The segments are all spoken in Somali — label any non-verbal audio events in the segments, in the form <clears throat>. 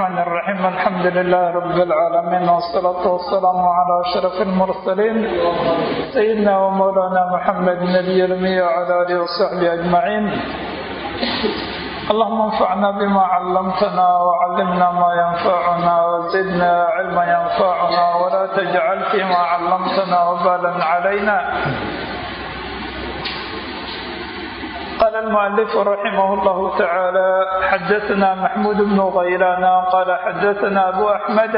الرحمن الرحيم الحمد لله رب العالمين والصلاة والسلام على أشرف المرسلين سيدنا ومولانا محمد النبي الأمي وعلى آله وصحبه أجمعين اللهم انفعنا بما علمتنا وعلمنا ما ينفعنا وزدنا علما ينفعنا ولا تجعل فيما علمتنا وبالا علينا المؤلف رحمه الله تعالى حدثنا محمود بن غيلان قال حدثنا أبو أحمد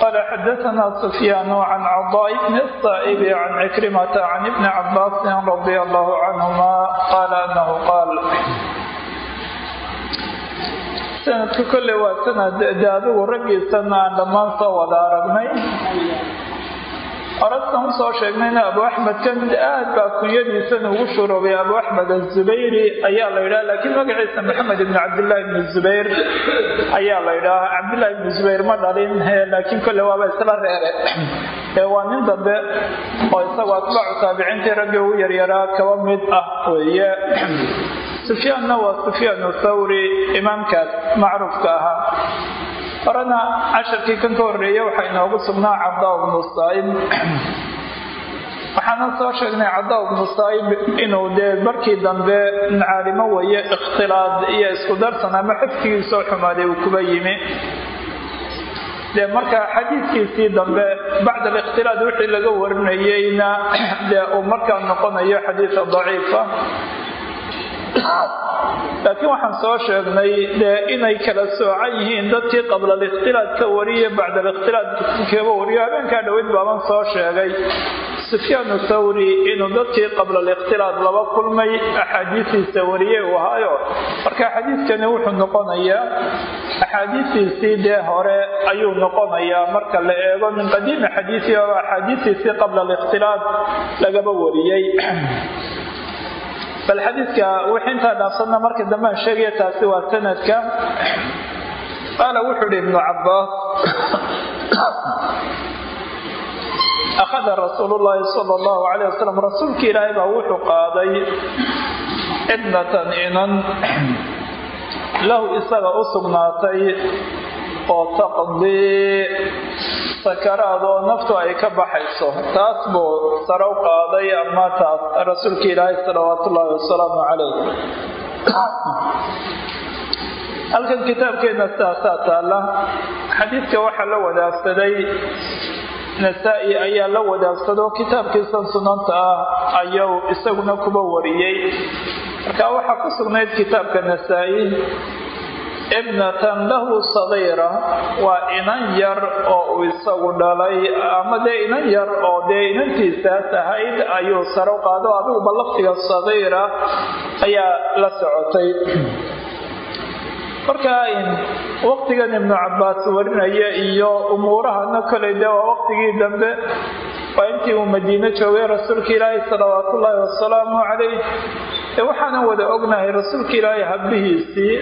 قال حدثنا سفيان عن عضاء بن الصائب عن عكرمة عن ابن عباس رضي الله عنهما قال أنه قال sanadka kolle waa sanad de adigu raggiisana aan dhammaan soo wada aragnay orasan u soo sheegnayna abu axmed kan aad baa kunyadiisana ugu shuroobay abu axmed azubayri ayaa la yidhaha laakiin magaciisa maxamed ibn cabdillahi ibni zubayr ayaa la yidhaha cabdillahi ibni zubayr ma dhalin laakiin kolle waaba isla reere waa nin dambe oo isagoo atbaacu taabiciintii raggii ugu yaryaraa kaba mid ah weeye sufyaanna waa sufyaan thawri imaamkaas macruufka ahaa horena casharkii kan ka horreeya waxaa inoogu sugnaa cadaa bnu saa'ib waxaana soo sheegnay cadaa bnu saa'ib inuu dee markii dambe caalimo weeye ikhtilaad iyo isku darsan ama xifkigiisoo xumaaday uu kuba yimi. Dee marka xadiidkiisii dambe bacda alikhtilaad wixii laga warinayeyna dee uu markaa noqonayo xadiida daciifa laakiin waxaan soo sheegnay dee inay kala soocan yihiin dadkii qabla alikhtilaad ka wariye bacda alikhtilaad keeba wariyo habeenkaa dhaweyd baaban soo sheegay. Sufyaanu thawri inuu dadkii qabla alikhtilaad laba kulmay axaadiistiisa wariye uu ahaayo. Marka xadiidkani wuxuu noqonayaa axaadiistiisii dee hore ayuu noqonayaa. Marka la eego min qadiimi xadiisi oo axaadiistiisii qabla alikhtilaad lagaba wariyey bal xadiidka wixii intaa dhaafsanna marka dambean sheegaya taasi waa sanadka. Qaala wuxuu ihi ibnu cabaas akhada rasuulu llaahi sala allahu calayh wasalam rasuulkii ilaahay baa wuxuu qaaday ibnatan inan lahu isaga u sugnaatay oo taqdii sakaraad oo naftu ay ka baxayso taas buu sare u qaaday ama taas rasuulka ilaahay salawaatu wasalaamu calayh. Halkan kitaabkeenna sidaasaa taalla xadiidka waxaa la wadaagsaday nasaa-i ayaa la wadaagsado kitaabkiisan sunanta ah ayuu isaguna kuba wariyey. Marka waxaa ku sugnayd kitaabka nasaa-i ibnatan lahu sagiira waa inan yar oo uu isagu dhalay ama dee inan yar oo dee inantiisaas ahayd ayuu saro qaado. Adiguba laftiga sagiira ayaa la socotay. Marka waqtigan ibnu cabaas warinaya iyo umuurahana koley waa waqtigii dambe. Waa intii uu madiino joogay rasuulka ilaahi salawaatu ullaahi wasalaamu calayh waxaanan wada ognahay rasuulka ilaahay habbihiisii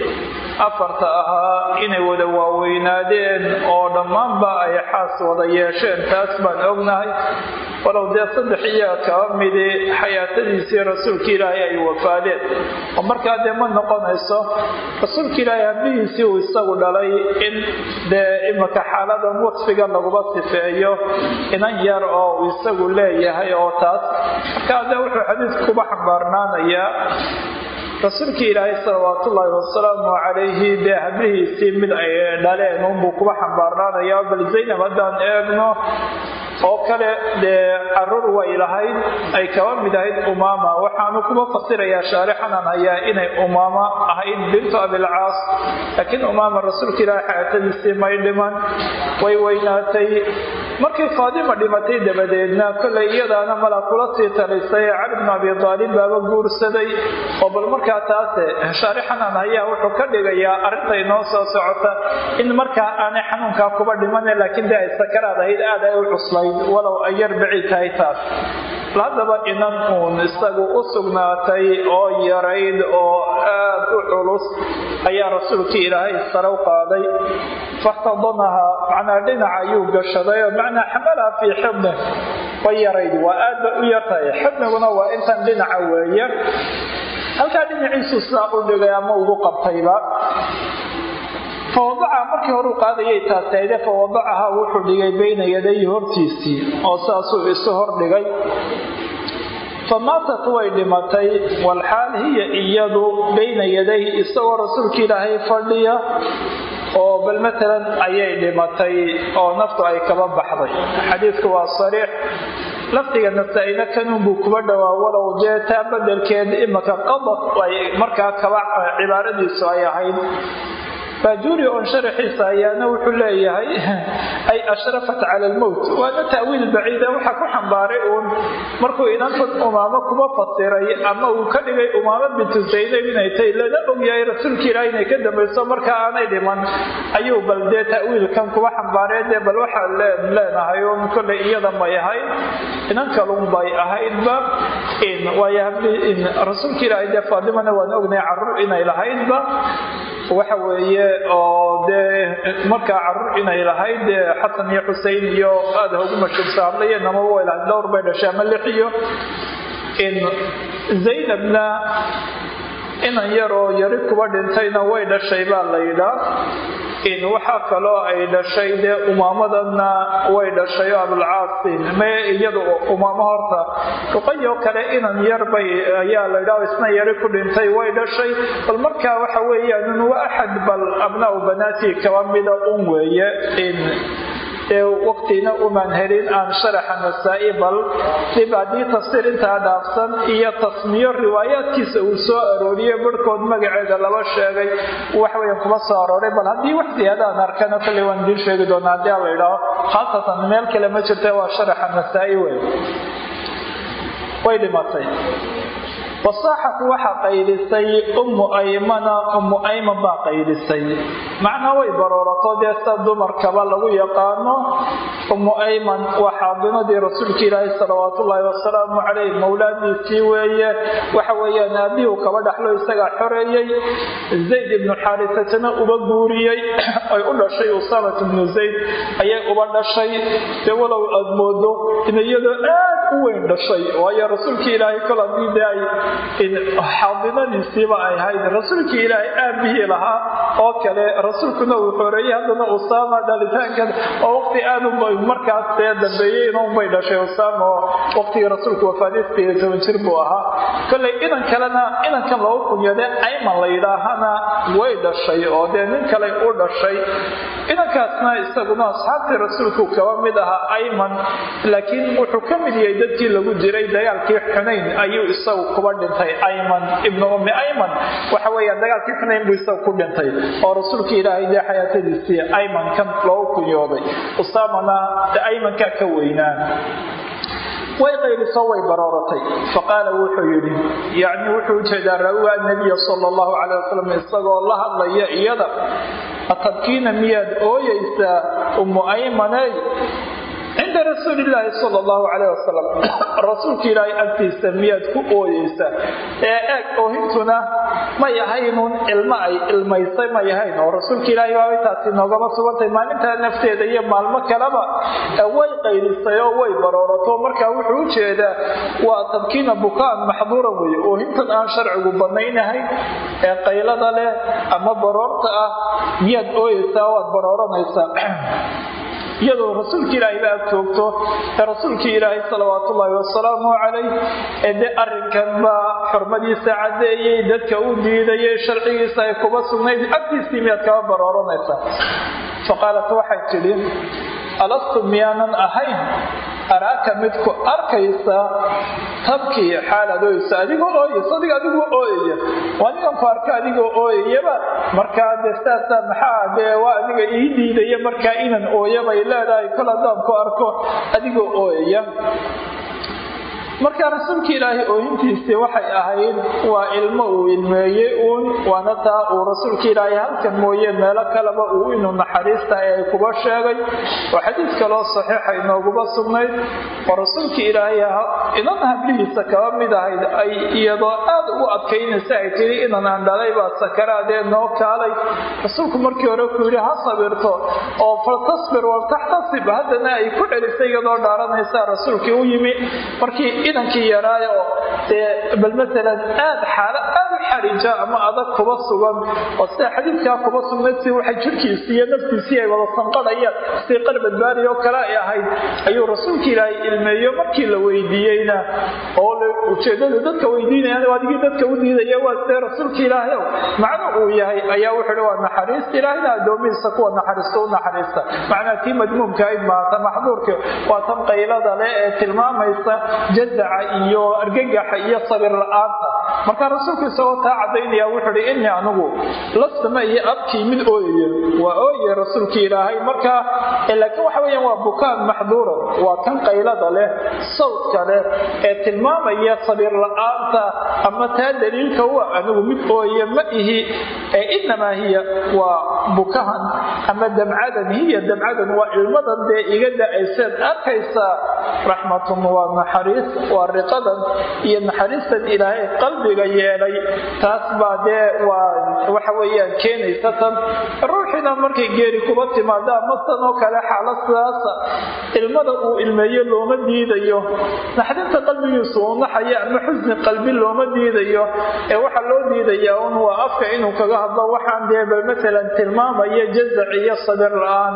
afarta ahaa inay wada waaweynaadeen oo dhammaanba ay xaas wada yeesheen. Taas baan ognahay. Walow dee saddex iyaga kaba midi xayaatadiisii rasuulka ilaahay ay wafaadeen oo markaa dee ma noqonayso rasuulka ilaahay habbihiisii uu isagu dhalay in dee imika xaaladan wasfiga laguba sifeeyo inan yar oo isagu leeyahay oo taas. Markaa dee wuxuu xadiidku kuba xambaarnaanayaa rasuulkii ilaahay salawaat ullaahi wasalaamu calayhi dee hablihiisii mid ay dhaleen unbuu kuba xambaarnaanaya bal zaynab haddaan eegno oo kale dee carruur way lahayd ay kaba mid ahayd umaama. Waxaanu kuba fasirayaa shaarixanan hayaa inay umaama ahayd bintu abilcaas. Laakiin umaama rasuulka ilaahay xayaatadiisii may dhiman way weynaatay. Markay faadima dhimatay dabadeedna kolay iyadaana mala kula sii talisay cali bnu abi aalib baaba guursaday oo bal markaa taase shaarixanan hayaa wuxuu ka dhigayaa arrinta inoo soo socota in markaa aanay xanuunkaa kuba dhimane laakiin dee ay sakaraad ahayd aad ay u cuslayd walow ay yar bacii tahay taas. Haddaba inan uun isagu u sugnaatay oo yarayd oo aad u culus ayaa rasuulkii ilaahay sare u qaaday. Faxtadanaha macnaa dhinaca ayuu gashaday oo macnaa xamalaha fii xibni way yarayd waa aad bay u yartahay. Xibniguna waa intan dhinaca weeye halkaa dhinaciisu sidaa u dhigay ama ugu qabtayba? Fawadaca markii horuu qaadayay taasayde fawadacaha wuxuu dhigay bayna yadayhi hortiisii oo saasuu isu hordhigay famaatat way dhimatay walxaal hiya iyadu bayna yadayhi isagoo rasuulka ilaahay fadhiya oo bal matalan ayay dhimatay oo naftu ay kaba baxday. Xadiidku waa sariix lafdiga nasaa-ina kanunbuu kuba dhowaa walow jee taa badelkeed imaka qadad ay markaa kaba cibaaradiisu ay ahayd baajuuri on sharaxiisa ayaana wuxuu leeyahay ay ashrafat cala almowt waana ta'wiil baciida waxaa ku xambaaray uun markuu inantan umaamo kuma fasiray ama uu ka dhigay umaamo bintu zaynab inay tahy lana ogyahay rasuulka ilaah inay ka dambayso marka aanay dhiman ayuu bal dee ta'wiilkan kuba xambaaree dee bal waxaa leenahay un kolley iyada may ahayd inan kalun bay ahaydba waayo rasuulka ilaahay dee faadimana waan ognahay carruur inay lahaydba waxa weeye oo dee markaa carruur inay lahayd xasan iyo xusein iyo aada ugu mashhuursa hadlaya namaba way lahayd dhowr bay dhashay ama lix iyo zaynabna inan yar oo yari kuba dhintayna way dhashay baa la yidhaa waxaa kaloo ay dhashay dee umaamadana way dhashay oo abulcaasin me iyadu umaamo horta. Ruqayoo kale inan yarbay ayaa la yidhaha isna yari ku dhintay way dhashay. Bal markaa waxa weeyaan waa axad bal abnaa banaati kaba mida un weeye waqtina umaan helin aan sharaxa nasaa-i bal dib haddii tafsiir intaa dhaafsan iyo tasmiyo riwaayaadkiisa uu soo arooriyey barhkood magaceeda laba sheegay waxweya kuma soo arooray bal haddii wax ziyaadaan arkana kolley waan idiin sheegi doonaa haddii ala idhaaho khaasatan meel kale ma jirta waa sharaxa nasaa-i wey way dhimatay wasaaxatu waxaa qaydhisay ummu aymana ummu ayman baa qaydhisay macnaa way baroorato dee dumarkaba lagu yaqaano ummu ayman. Waa xaadinadii rasuulka ilaahi salawaat ullaahi wasalaamu caleyh mowlaadiisii weeye. Waxa weeyaan aabihuu kaba dhaxlo isagaa xoreeyey. Zayd ibnu xaarisatana uba guuriyey. <clears throat> Ay u dhashay usaamat ibnu zayd. Ayay uba dhashay. Dee walow aad moodo in aad u weyn dhashay. Waayo rasuulka ilaahay kol dee ay xaadinadiisiiba ay ahayd. Rasuulkii ilaahay aabihii lahaa oo kale rasuulkuna uu xoreeyey haddana usaama dhalitaankan oo waqti aad markaas dee dambeeyey inunbay dhashay usaama waqtigii rasuulku wafaadistiiyo toban jir buu ahaa. Kolley inan kalena inankan loogu kunyade ayman la yidhaahana way dhashay oo dee nin kale u dhashay. Inankaasna isaguna asxaabtii rasuulku kaba mid ahaa ayman. Laakiin wuxuu ka mid yahay dadkii lagu diray dagaalkii xunayn ayuu isagu kuba dhintay ayman ibnu ummi ayman. Waxa weeya dagaalkii xunayn buu isagu ku dhintay oo rasuulka ilaahay dee xayaatadiisii aymankan loogu kunyooday usaamana de aymankaa ka weynaan. Way qayliso way barooratay. Faqaala wuxuu yidhi yacni wuxuu u jeedaa raawiga nabiya sala allahu calay wasalam isagoo la hadlaya iyada atabkiina miyaad ooyeysaa ummu aymaney cinda rasuuli illaahi sala allahu caleyh wasalam rasuulka ilaahay agtiisa miyaad ku ooyeysaa ee eeg oohintuna may ahaynuun ilmo ay ilmaysay may ahayn oo rasuulka ilaahay baabay taasi noogama sugantay maalintaa nafteeda iyo maalmo kaleba way qaylisay oo way baroorato marka wuxuu u jeedaa waa tabkiina bukaan maxduura weye oohintan aan sharcigu banaynahayn ee qaylada leh ama baroorta ah miyaad ooyeysaa waad barooranaysaa iyadoo rasuulka ilaahay ba ag joogto ee rasuulkii ilaahay salawaat ullaahi wasalaamu calayh ee de arrinkan baa xurmadiisa caddeeyey dadka u diidayay sharcigiisa ay kuba sugnayd agtiisii miyaad kaba barooranaysaa? Faqaalat waxay tidhi alastu miyaanan ahayn araaka midku arkaysa tabkii xaalaad ooyeysa adigoo ooyeysa adiga adigoo ooyaya waa anigan ku arka adigoo ooyayaba markaa dee saasaa maxaa dee waa aniga ii diidaya markaa inan ooyabay leedahay kol haddaan ku arko adigoo ooyaya marka rasuulka ilaahay oohintiisii waxay ahayd waa ilmo uu ilmeeyey uun waana taa uu rasuulka ilaahay halkan mooye meelo kaleba uu inuu naxariista ay kuba sheegay. Oo xadiis kaloo saxiixa inooguba sugnayd. Oo rasuulka ilaahay inan hablihiisa kaba mid ahayd ay iyadoo aad ugu adkaynaysa ay tiri inan aan dhalay baa sakaraadee noo kaalay. Rasuulku markii hore ku yidhi ha sabirto oo faltasbir waltaxtasib haddana ay ku celisay iyadoo dhaaranaysa. Rasuulkii u yimi. Markii inankii yaraayo oo dee bal maalan aad xaalo xarija ama adag kuba sugan oo sida xadiidkaa kuba sugnayd si waxay jirkiisii iyo naftiisii ay wada sanqadhayaan si qalbadbaari oo kale ay ahayd ayuu rasuulka ilaahay ilmeeyo markii la weydiiyeyna oo ujeedadu dadka weydiinayaan adigii dadka u diidaya waa sidee rasuulka ilaahay macnu uu yahay ayaa wuxuu waa naxariista ilaahayna addoomihiisa kuwa naxariista u naxariista. Macnaa tii madmuumka ayd maata maxduurka waa tan qaylada leh ee tilmaamaysa jazaca iyo argagaxa iyo sabir la'aanta marka rasuulku isagoo taa cadaynaya wuxuu hi innii anigu lasama iyo abkii mid ooyaya waa ooyaya rasuulka ilaahay. Marka laakiin waxa weeyaan waa bukaan maxduura waa kan qaylada leh sawdka leh ee tilmaamaya sabir la'aanta ama taa daliilka wa anigu mid ooyaya ma ihi ee inamaa hiya waa bukahan ama damcadan hiya damcadan waa ilmadan dee iga da'ayseed arkaysaa raxmatun waa naxariis waa riqadan iyo naxariistan ilaahay qalbiga yeelay. Taas baa dee waa waxa weeyaan keenaysa tan. Ruuxina markay geeri kuba timaado ama oo kale xaalad sidaasa ilmada uu ilmeeyo looma diidayo. Naxdinta qalbigiisu uu naxaya ama xusni qalbi looma diidayo. Ee waxaa loo diidayaa un waa afka inuu kaga hadlo. Waxaan deeba matalan tilmaamaya jazac iyo sabir la'aan.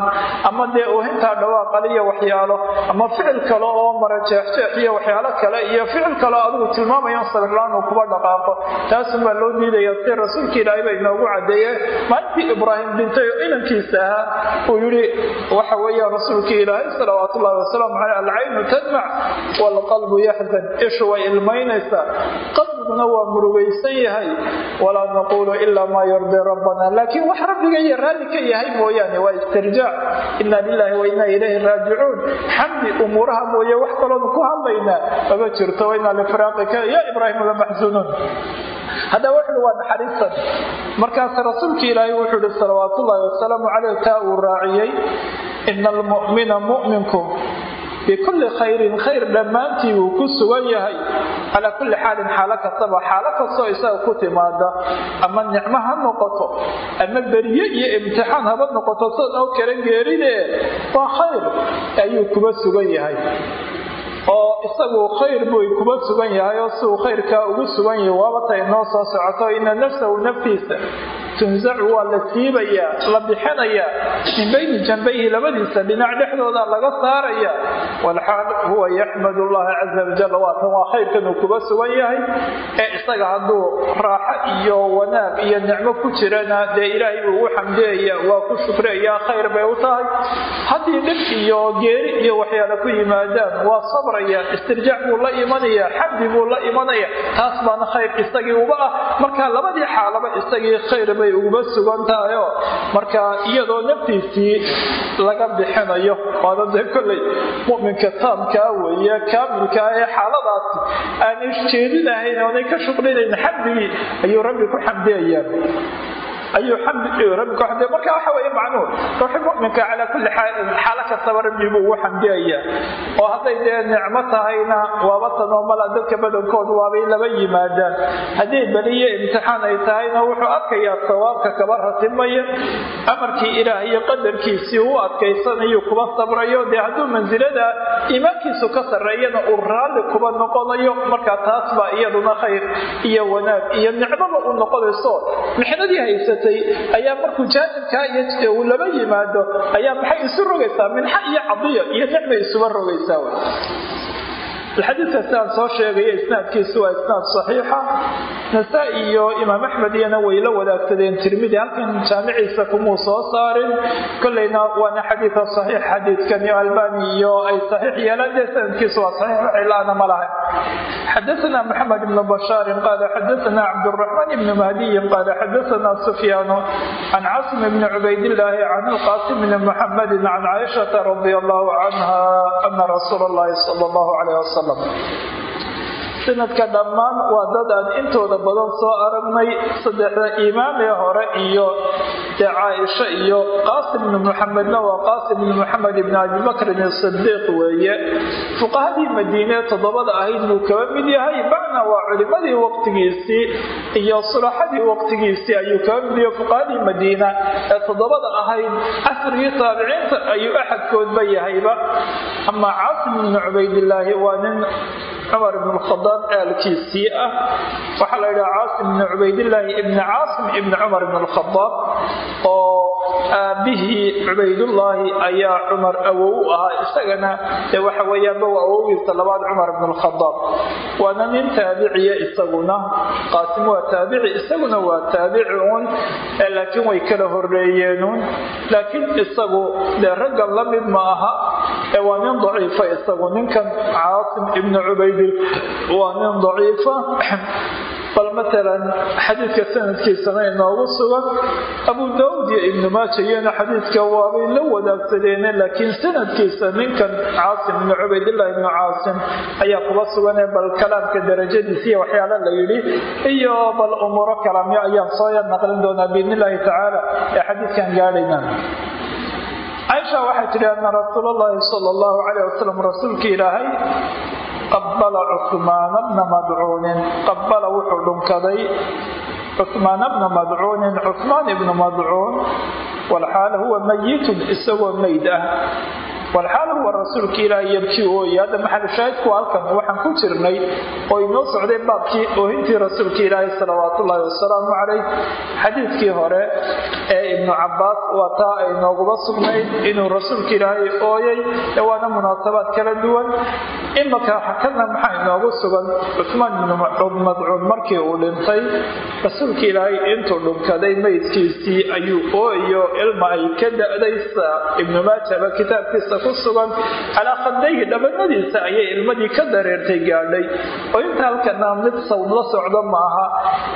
Ama dee uhintaa dhawaaqale iyo waxyaalo ama ficil kale oo mara jeexjeex iyo waxyaalo kale iyo ficil kaleo adigu tilmaamayo sabir la'aan uu kuba dhaqaaqo taasunbaa loo diidaya si rasuulka ilaahay ba inoogu cadeeye maalintii ibraahim dhintay oo inankiisa ahaa uu yihi waxa weeyaan rasuulka ilaahay salawaat wasalaamu caleyh alcaynu tadmac waalqalbu yaxzan ishu way ilmaynaysaa. Qalbiguna waa murugaysan yahay. Walaa naquulu ilaa maa yurdii rabbana. Laakiin wax rabbiga raalli ka yahay mooyaane waa istirjaac. Inna lilahi wa inna ilayhi raajicuun. Xamdi umuuraha mooye wax kaloonu ku hadlaynaa mama jirto wainaa lifiraaqika ya ibraahim lamaxsunuun haddaba wuxuui waa naxariistan markaas rasuulka ilaahay wuxuu ihi salawaat ullaahi wasalaamu caleyh taa uu raaciyey ina almu'mina mu'minku bikulli khayrin khayr dhammaantii wuu ku sugan yahay. Calaa kulli xaalin xaalo kastaba xaalo kastoo isaga ku timaada ama nicmo ha noqoto ama beriye iyo imtixaan haba noqoto sidan oo kala geeride waa khayr ayuu kuba sugan yahay oo isagu khayr buy kuba sugan yahay oo siuu khayrkaa ugu sugan yahay. Waabata inoo soo socoto ina nafsahu naftiisa tunzacu waa la siibayaa la bixinayaa min bayni janbayhi labadiisa dhinac dhexdooda laga saaraya. Walxaal huwa yaxmad llaha caza wajal waatan waa khayrkanuu kuba sugan yahay. Ee isaga hadduu raaxo iyo wanaag iyo nicmo ku jirana dee ilaahay buu ugu xamdiyaya waa ku shukraya khayr bay u tahay. Haddii dhib iyo geeri iyo waxyaala ku yimaadaan waa sabraya istirjaac buu la imanaya xamdi buu la imanaya taas baana khayr isagii uba ah. Marka labadii xaalaba isagii khayr bay uguba sugan tahayoo marka iyadoo naftiisii laga bixinayo waana dee kolley mu'minka taamkaa weeye kaamilkaa ee xaaladaasi. Aanay jeedinahayn oonay ka shuqlinayn xamdigii ayuu rabbi ku xamdiyayaan ayuu ku xamdiya marka waxa weeye macnuhu ruuxi mu'minka calaa kulli xaalo kastaba rabbi buu ugu xamdiyayaa. Oo hadday dee nicmo tahayna waaba tanoo mala dadka badankoodu waabay laba yimaadaan. Haddii beliye imtixaan ay tahayna wuxuu arkayaa sawaabka kaba ratimaya amarkii ilaah iyo qadarkiisii u adkaysanayo kuba sabrayo. Dee hadduu mansilada iimaankiisu ka sarreeyana uu raalli kuba noqonayo. Marka taas baa iyaduna khayr iyo wanaag iyo nicmaba u noqonayso. Mixnadii haysa ayaa markuu jaanibkaa iyo uu laba yimaado ayaa maxay isu rogaysaa minxa iyo cadiya iyo nicmay isuba rogaysaa xadiidka sidaan soo sheegaya isnaadkiisu waa isnaad saxiixa. Nasaa-i iyo imaam axmed iyana way la wadaagsadeen. Tirmidi halkan jaamiciisa kumuu soo saarin. Kolleyna waana xadiida saxiix xadiidkan iyo albani iyo ay saxiix yeelaan. Dee sanadkiisu waa saxiix cilaana ma lahay xadaثna mxamed bn bashaarin qaala xadaثna cabdالرaحmaan bn mahdiyin qaala xadaثna sufyaanu can casim bni cubaydillaahi can اlqasim bni muxamedi can caaishaةa radi allahu canha ana rasuula اllahi salى اllahu alayh wasalam sanadka dhammaan waa dad aan intooda badan soo aragnay saddexda imaamee hore iyo dee caaisha iyo qaasim ibni muxamedna waa qaasim ibni muxamed ibni abibakrin sidiiq weeye. Fuqahadii madiine toddobada ahayd buu kaba mid yahay bacna waa culimadii waqtigiisii iyo sulaxadii waqtigiisii ayuu kaba mid yahay. Fuqahadii madiina ee toddobada ahayd casrigii taabiciinta ayuu axadkoodba yahayba. Ama caasim ibni cubaydillaahi waa nin cumar ibn lkhadaab aalkiisii ah. Waxaa la yidhaha caasim ibni cubaydillaahi ibni caasim ibni cumar ibn lkhadaab oo aabihii cubaydullaahi ayaa cumar awow ahaa. Isagana dee waxa weeyaanba waa awowgiisa labaad cumar ibn lkhadaab waana nin taabiciya isaguna. Qaasim waa taabici isaguna waa taabici uun laakiin way kala horeeyeenuun laakiin isagu dee raggan la mid ma aha. Ee waa nin daciifa isagu ninkan caasim ibni cubaydil waa nin daciifa bal matalan xadiidka sanadkiisana inoogu sugan. Abu daawud iyo ibnu maaja iyana xadiidka waabay la wadaagsadeene laakiin sanadkiisa ninkan caasim ibnu cubaydillah ibnu caasim ayaa kuba suganee bal kalaamka darajadiisa iyo waxyaala la yidhi iyo bal umuuro kalaamyo ayaan soo naqlin doonaa biidn illaahi tacaala ee xadiidkan gaadhayna caaisha waxay tidhi anna rasuul sala allahu calayh wasalam rasuulkii ilaahay qabala cuhmaana bna madcuunin qabala wuxuu dhunkaday cuhmaana bna madcuunin cuhmaan ibnu madcuun walxaal huwa mayitun isagoo meyd ah walxaal huwa rasuulka ilaahay yabkii ooye hadda maxalushaahidku halkan waxaan ku jirnay oo inoo socday baabkii oohintii rasuulka ilaahay salawaatullaahi wasalaamu calayh. Xadiidkii hore ee ibnu cabaas waa taa ay nooguba sugnayd inuu rasuulka ilaahay ooyay. Waana munaasabaad kala duwan. Imaka kana maxaa inoogu sugan? Cusmaan ibnu madcuun markii uu dhintay rasuulka ilaahay intuu dhunkaday meydkiisii ayuu ooyo ilma ay ka da'daysa ibnu maajaba kitaabkiisa ku sugan calaa dhabanadiisa ayay ilmadii ka dareertay gaadhay. Oo inta halkana mid sawd la socdo maaha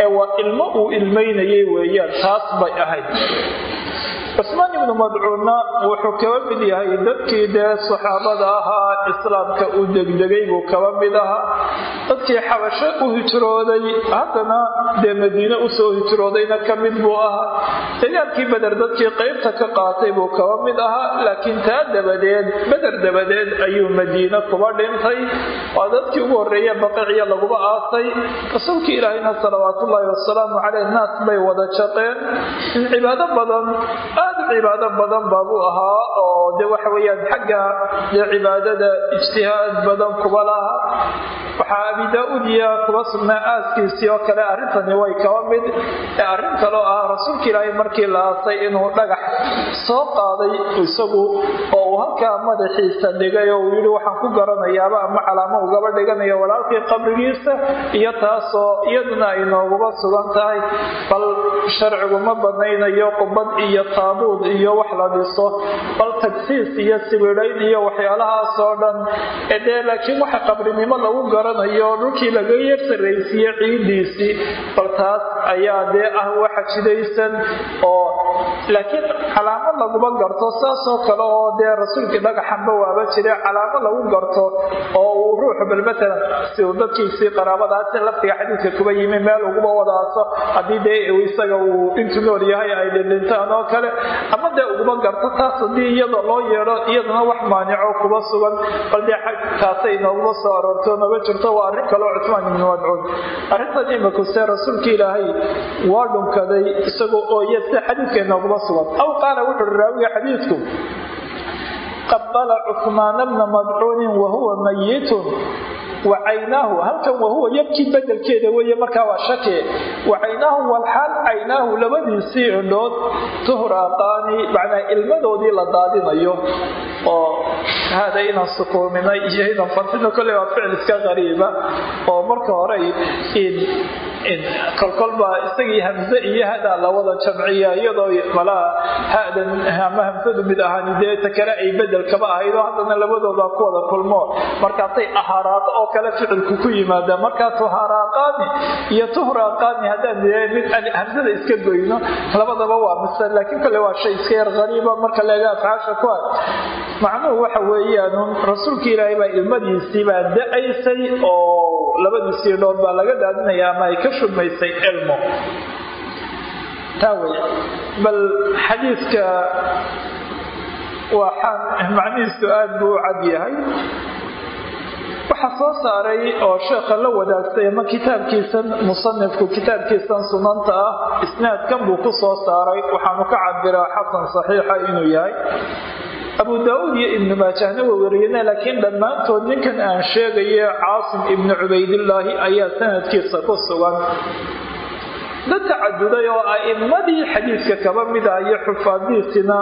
ee waa ilmo uu ilmaynayay weeyaan taas bay ahayd cusmaan ibnu madcuunna wuxuu kaba mid yahay dadkii dee saxaabada ahaa islaamka u degdegay buu kaba mid ahaa. Dadkii xabasho u hijrooday haddana dee madiine u soo hijroodayna ka mid buu ahaa. Dagaalkii beder dadkii qaybta ka qaatay buu kaba mid ahaa laakiin taa dabadeed beder dabadeed ayuu madiine kuba dhintay. Waa dadkii ugu horreeye baqiciya laguba aasay rasuulkii ilaahayna salawaatullaahi wasalaamu caleyh naas bay wada jaqeen in cibaado badan aad cibaado badan baabuu ahaa oo de waxa weyaan xagga dee cibaadada ijtihaad badan kuba laha. Waxaa abi daa-udiya kuba sugnaa aaskiisii oo kale arrintani way kaba mid. Ee arrin kaloo ah rasuulka ilaahay markii la aasay inuu dhagax soo qaaday isagu oo uu halkaa madaxiisa dhigay oo uu yidhi waxaan ku garanayaaba ama calaamo ugaba dhiganayo walaalkii qabrigiisa iyo taasoo iyaduna ay nooguba sugan tahay. Bal sharcigu ma banaynayo qubad iyo taabuud iyo wax la dhiso bal tagsiis iyo sibidhayn iyo waxyaalahaas oo dhan dee laakiin waxa qabrinimo lagu garanayo dhulkii laga yar sarraysiiye ciidiisii bal taas ayaa dee ah waxa jidaysan oo laakiin calaamo laguma garto saasoo kale oo dee rasuulkii dhagaxanba waaba jira calaamo lagu garto oo uu ruuxu bal matalan si uu dadkiisii qaraabadaasi laftiga xadiidka kuba yimi meel uguba wadaaso haddii dee isaga uu intu nool yahay ay dhindhintaan oo kale ama dee uguma garto taas haddii iyada loo yeedho iyadana wax maanico kuba sugan. Bal dee taasay nooguma soo aroorto noga jirto waa arrin kaleo cusmaan ibnu madcuun arrintan imikuse rasuulka ilaahay waa dhunkaday isagoo ooya sida xadiidka inooguma sugan. Aw qaala wuxuui raawiga xadiidku qabala cuhmaana bna madcuunin wahuwa mayitun wacaynaahu halkan wahuwa yabkii bedelkeeda weeye markaa waa shake. Wacaynaahu walxaal caynaahu labadiisii indhood tuhraaqaani macnaa ilmadoodii la daadinayo oo haada inaan sukuuminay iyo inaan fantino kolley waa ficil iska qariiba oo marka hore kolkolba isagii hamse iyo hadaa la wada jamciya iyadoo malaa hadan ama hamsadu mid ahaan dee ta kale ay bedel kaba ahayd oo haddana labadooda ku wada kulmo. Markaasay aharaaqo oo kale ficilku ku yimaada markaa tuharaaqaani iyo tuhraaqaani haddaan mid hamsada iska goyno labadaba waa mise laakiin kale waa shay iska yar qariiba marka leega afcaasha ku ad macnuhu waxa weeyaan rasuulka ilaahay baa ilmadiisii baa da'aysay oo labadiisii dhood baa laga daadinaya ama ay ka shubmaysay ilmo taa wey bal xadiidka waxaan macnihiisu aad buu cad yahay. Waxaa soo saaray oo sheekha la wadaagtay ama kitaabkiisan musanifku kitaabkiisan sunanta ah isnaadkan buu ku soo saaray. Waxaanu ka cabiraa xasan saxiixa inuu yahay. Abu daa-uud iyo ibnu maajahna way wariyeen laakiin dhammaantood ninkan aan sheegayo caasim ibnu cubaydillaahi ayaa sanadkiisa ku sugan dad tacaduday oo a'immadii xadiidka kaba mida iyo xufaadiisina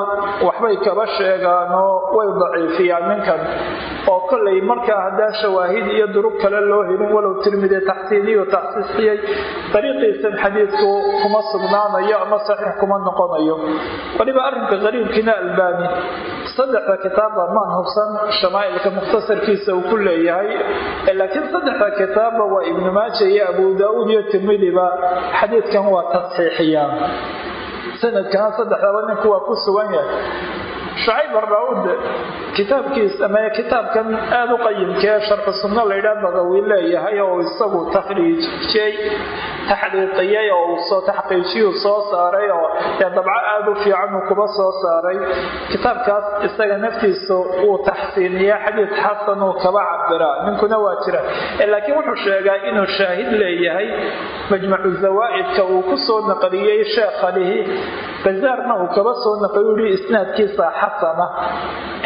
waxbay kaba sheegaanoo way daciifiyaan ninkan. Oo kollay markaa haddaan shawaahid iyo durug kale loo helin walow tirmide taxsiiniyu taxsiisiyey dariiqiisan xadiidku kuma sugnaanayo ama saxiix kuma noqonayo. Waliba arrinka qariibkiina albaani saddexda kitaabba maan hubsan shamaa'ilka mukhtasarkiisa uu ku leeyahay laakiin saddexda kitaabba waa ibnu maaja iyo abu daa-uud iyo tirmidiba xadiidkan waa tasxiixiyaan sanadkana saddexdaba ninku waa ku sugan yahay shucayb arnaud kitaabkiis ama kitaabkan aada u qayimkee sharxu sunno laydhaa bagawi leeyahay oo isagu takhriijiyey taxqiiqiyey oo soo taxqiijiyuu soo saaray oo dee dabco aada u fiican uu kuba soo saaray kitaabkaas isaga naftiisa uu taxsiiniya xadiid xasan uu kaba cabiraa ninkuna waa jira laakiin wuxuu sheegaa inuu shaahid leeyahay majmacu zawaa'idka uu ku soo naqliyey sheekhalihi bazaarna uu kaba soo naqliyu yihi isnaadkiisa xasana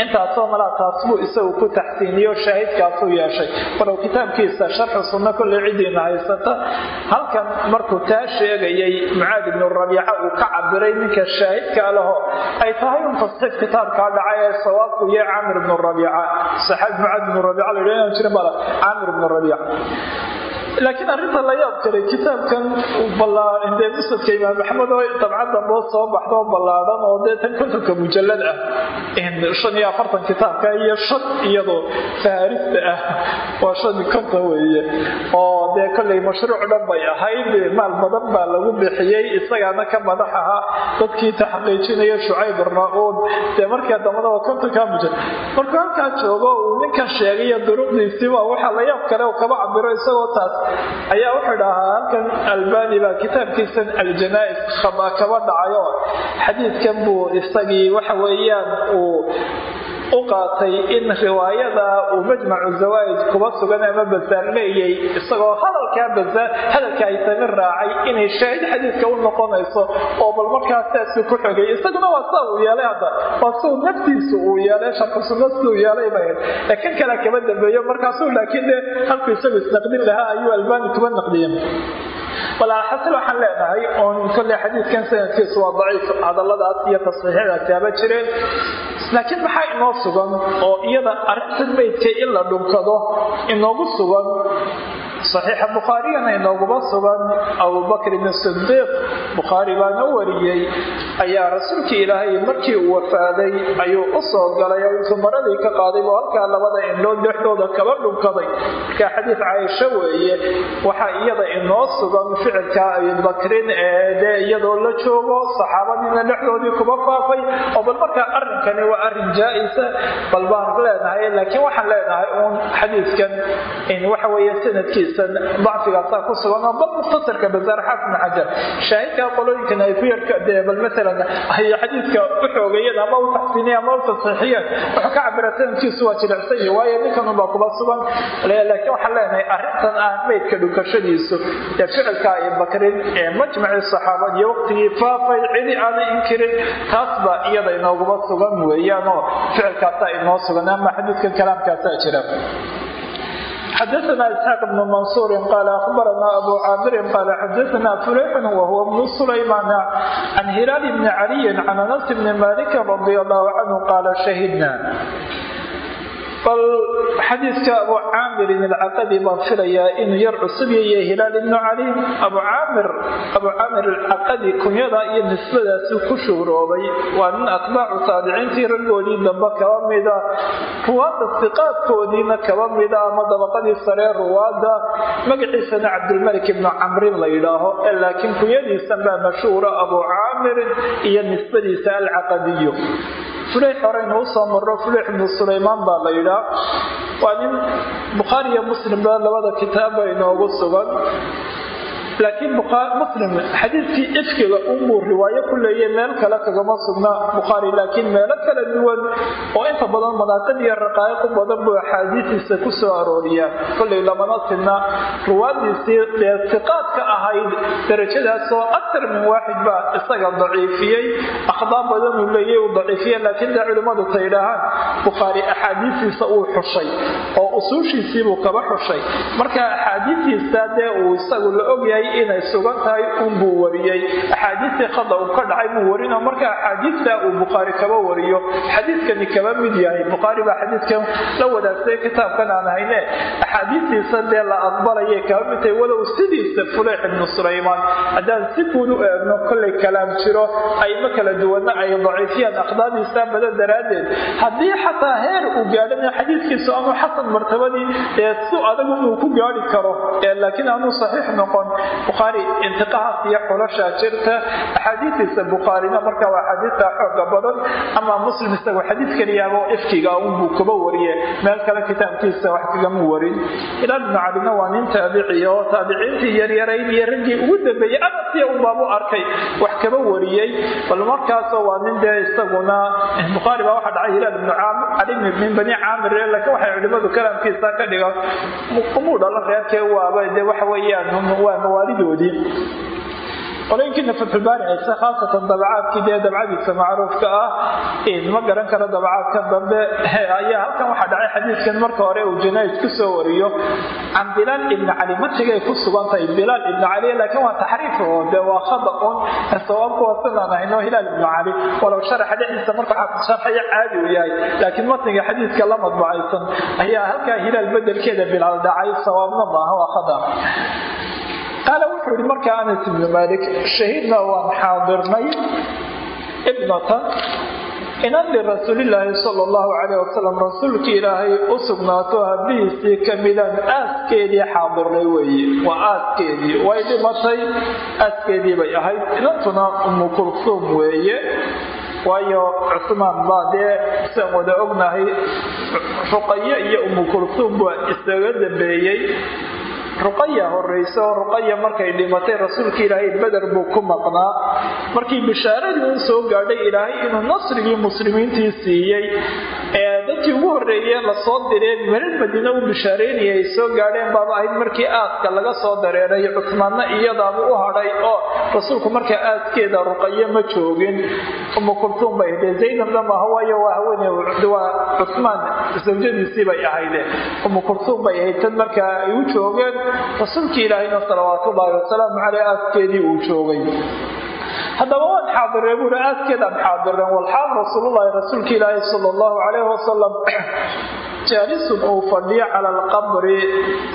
intaasoo malaa taas buu isagu ku taxsiiniyo shaahidkaasuu yeeshay. Walow kitaabkiisa sharxu sunno kolley cidiina haysata. Halkan markuu taa sheegayay mucaad ibnu rabiica uu ka cabiray ninka shaahidkaa leho ay tahay un tasxiif kitaabkaa dhacay ee sawaabku iyo caamir ibnu rabiica. Saxaabi mucaad ibnu rabiica la inaan jirin bala caamir ibnu rabiica laakiin arrinta la yaab kale kitaabkan dee musadka imaam maxamed oo dabca damboo soo baxdo ballaadhan oo dee tan kontonka mujallad ah shan iyo afartan kitaabka iyo shan iyadoo faharista ah waa shan konton weeye oo dee kollay mashruuc dhan bay ahayd maal badan baa lagu bixiyey isagaana ka madax ahaa dadkii taxqiijinaya shucayb arnauud dee markaa dambada waa kontonka mujallad. Halkaa joogo uu ninkan sheegayo duruqdiisiiba waxaa la yaab kale oo kaba cabiro isagoo taas ayaa wuxuu dhahaa halkan albani baa kitaabkiisan aljanaa-is kaba kaba dhacayo. Xadiidkan buu isagii waxa weeyaan uu u qaatay in riwaayada uu majmacu zawaaid kuba sugan ama basaar leeyay isagoo hadalkaa basaar hadalka ay samin raacay inay shaahid xadiidka u noqonayso oo bal markaa saasuu ku xogay isaguna waa saa uu yeelay hadda waa siu naftiisu uu yeelay sharku siduu yeelay bay laakiin kale kama dambeeyo markaasuu laakiin dee halku isagu isnaqdin lahaa ayuu albani kuba naqdiya walaaxasil waxaan leenahay oon kolley xadiidkan sanadkiisu waa daciif hadalladaas iyo tasxiixyadaasi haba jireen. Laakiin maxaa inoo sugan oo iyada arrintan meydka in la dhunkado inoogu sugan. Saxiixa bukhaarigana inooguma sugan. Abubakr ibn sidiiq bukhaari baana wariyey ayaa rasuulkii ilaahay markii uu wafaaday ayuu u soo galay oo intuu ka qaaday buu halkaa labada indhood dhexdooda kaba dhunkaday markaa xadiid caaisho weeye waxaa iyada inoo sugan ficilka abibakrin ee iyadoo la joogo saxaabadiina dhexdoodii kuba faafay. Oo bal markaa arrinkani waa arrin jaa-isa bal baan leenahay laakiin waxaan leenahay uun xadiidkan waxa weeye sanadkiisa dacfigaasaa ku sugan bal mukhtasarka basaar xaafid xajar shaahidkaa qolooyinkan ay ku yarka dee bal maalan ay xadiidka u xoogayeen ama u taxsiiniyeen ama u tasxiixiyeen wuxuu ka cabira sanadkiisu waa jilicsan yahi waayo ninkan unbaa kuba sugan. Laakiin waxaan leenahay arrintan ah meydka dhunkashadiisu ee ficilka ay bakrin ee majmacii saxaabad iyo waqtigii faafay cidi aanay inkirin taas baa iyada inooguma sugan weeyaan oo kitaabkaasa inoo sugan ama xadiidkan kalaamkaasaa jira xadaana isxaaq bnu mansuuri qaala ahbarana abu caabirin qaala xadaana fuleyxun wahuwa bnu sulaymaan can hilaal bni caliyin can anas bni maaliki radi allahu canhu qaala shahidna bal xadiidka abu caamirin alcaqadi baan filayaa inuu yar cusub yayo hilaal ibnu cali abu caamir abu caamir alcaqadi kunyada iyo nisbadaasi ku shuhroobay waa nin atbaacu taabiciintii raggoodii dambe kaba mida ruwaadda siqaadkoodiina kaba mida ama dabaqadii saree ruwaadda magaciisana cabdilmalik ibnu camrin la yidhaaho. Laakiin kunyadiisan baa mashhuura abu caamirin iyo nisbadiisa alcaqadiyo fuleyx horeynu u soo marro fuleyx ibnu sulaymaan baa la yidhaa. Waa nin bukhaari iyo muslimba labada kitaabba inoogu sugan laakiin muslim xadiidkii ifkiga unbuu riwaayo ku leeyay meel kale kagama sugna bukhaari laakiin meelo kala duwan oo inta badan manaaqib iyo raqaa'iq u badan buu axaadiistiisa ku soo arooriyaa. Kollay lamana sinna ruwaadiisii dee ahayd darajadaasoo aktar min waaxid baa isaga daciifiyey akhdaa badanuu leeyay uu daciifiye laakiin dee culimmadu ta bukhaari axaadiistiisa uu xushay oo usuushiisiibuu kaba xushay. Marka axaadiistiisa dee uu isagu la ogyahay inay sugan tahay unbuu wariyey axaadiistii khada uu ka dhacay buu warino marka axaadiista uu bukhaari kaba wariyo xadiidkani kaba mid yahay. Bukhaari baa xadiidkan la wadaagtay kitaabkan aan hayne axaadiistiisa dee la aqbalayay kaba mid tahay walow sidiisa fuleyx ibnu sulaymaan. Haddaan si guud u eegno kollay kalaam jiro ayma kala duwanna ay daciifiyaan akhdaadiisa badan daraaddeed. Haddii xataa heer uu gaadhana xadiidkiisu aanu xasan martabadii ee si adagu inuu ku gaari karo laakiin aanu saxiix noqon bukhaari intiqahaas iyo xulashaa jirta. Axaadiistiisa bukhaarina marka waa axaadiista xooga badan ama muslim isagu xadiid keliyaaba ifkiga unbuu kaba wariye. Meel kale kitaabkiisa wax kagama warin. Ilaal ibnu calina waa nin taabici oo taabiciintii yaryarayn iyo raggii ugu dambeeyey amasiya unbaabu arkay wax kaba wariyey. Bal markaasoo waa nin dee isaguna bukhaari baa waxaa dhacay hilaal ibnu cali min bani caamir laakiin waxay culimadu kalaamkiisa ka dhigan umuu dhalan reerkee waaba dee waxa weeyaan waa mawaalidoodii qolooyinkiina fatxulbaari hayse khaasatan dabacaadkii dee dabcadiisa macruufka ah ma garan karo dabacaadka dambe. Ayaa halkan waxaa dhacay xadiidkan marka hore uu janayd ku soo wariyo can bilaal ibni cali matigay ku sugan tahay bilaal ibni cali laakiin waa taxriif oo dee waa khada un sawaabku waa sidaan ahayno hilaal ibnu cali walow sharaxa dhexdiisa marka waxaa sharxaya caadi uu yahay. Laakiin matniga xadiidka la madbacaysan ayaa halkaa hilaal bedelkeeda bilaal dhacay sawaabna maaha waa khada qaala wuxuu yihi markaa anas ibnu maalik shahiidna waan xaadirnay ibnatan inan lirasuulilaahi sala allahu calayh wasalam rasuulka ilaahay u sugnaato hablihiisii kamidaan aaskeedii xaadirnay weeye waa aaskeedii. Way dhimatay. Aaskeedii bay ahayd. Inantuna umu kulsuum weeye. Waayo cusmaan baa dee siaan wada ognahay. Ruqayo iyo umu kulsuum baa isaga dambeeyey ruqaya horeyso ruqaya markay dhimatay rasuulka ilaahay beder buu ku maqnaa. Markii bishaaradii u soo gaadhay ilaahay inuu nasrigii muslimiintii siiyey ee dadkii ugu horreeye la soo direen merer madiine u bishaareynaya ay soo gaadheen baaba ahayd markii aaska laga soo dareeray cusmaanna iyadaaba u hadhay oo rasuulku markaa aaskeeda ruqayo ma joogin. Umu kultuum bay ahaydee zaynabna maaha waa haweeney waa cusmaan zawjadiisii bay ahayde umu kultuum bay ahayd tan markaa ay u joogeen rasuulkii ilaahayna salawaatullaahi wasalaamu caleyh aaskeedii uu joogay. Haddaba waan xaadireen buuri aaskeedaan xaadireen walxaal rasuululahi rasuulka ilaahi sala allahu calayhi wasalam jaalisun uu fadhiyo cala alqabri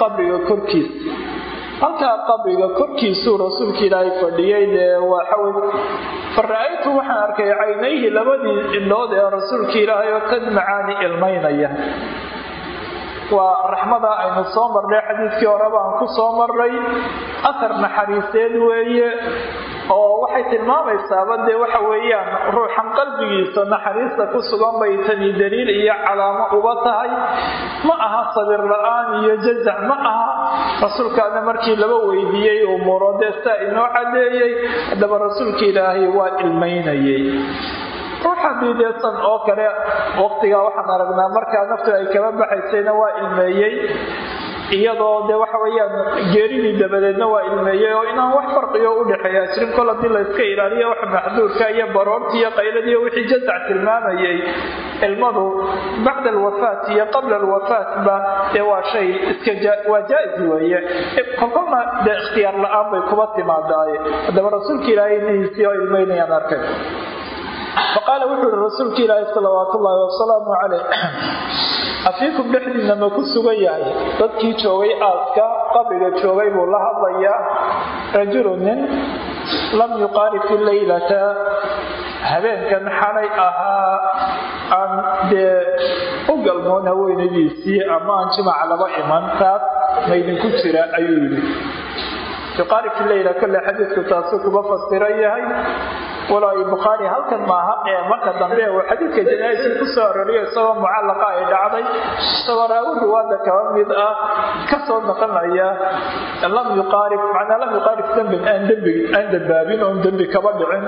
qabriga korkiisa. Halkaa qabriga korkiisuu rasuulka ilaahay fadhiyay dee waxawy fa ra'aytu waxaan arkay caynayhi labadii indhood ee rasuulka ilaahay oo tadmacaani ilmaynaya waa raxmada aynu soo marnay xadiidkii horeba aan ku soo marnay. Athar naxariiseed weeye oo waxay tilmaamaysaaba dee waxa weeyaan ruuxan qalbigiisa naxariista ku sugan bay tani daliil iyo calaamo uga tahay. Ma aha sabir la'aan iyo jazac ma aha. Rasuulkaana markii laba weydiiyey umuuro dee saa inoo cadeeyey haddaba rasuulka ilaahay waa ilmaynayay ruux haddii deesan oo kale waqtigaa waxaan aragnaa markaa naftu ay kaba baxaysayna waa ilmeeyey. Iyadoo de waxa weyaan geeridii dabadeedna waa ilmeeyey oo inaan wax farqiyo u dhexeeya. Jirin kol haddii layska ilaaliyo wax maxduurka iyo baroorti iyo qayladiiyo wixii jazac tilmaamayay ilmadu bacda alwafaat iyo qabla alwafaatba dee waa shay iska waa jaa-is weeye. Kolkolna dee ikhtiyaar la'aan bay kuba timaadaaye haddaba rasuulka ilaahay nihiisii oo ilmeynayaan arkay faqaala wuxuu ihi rasuulka ilaahi salawaat ullaahi wasalaamu caleyh afiikum dhexdiina ma ku sugan yahay dadkii joogay aaska qabriga joogay buu la hadlayaa rajulu nin lam yuqaarif ilaylata habeenkan xalay ahaa aan dee u galmoon haweenadiisii ama aan jimac laba iman taas maydinku jira ayuu yidhi yuqaarif leyla kole xadiidku taasuu kuba fasiran yahay walo ay bukhaari halkan maaha ee marka dambe uu xadiidka janaa'iska ku soo aroriyo isagoo mucallaqa ay dhacday isagoo raawi ruwaada kaba mid ah ka soo noqonaya lam yuqaarib macnaa lam yuqaarib dembin aan dembi aan dambaabin oon dembi kaba dhicin.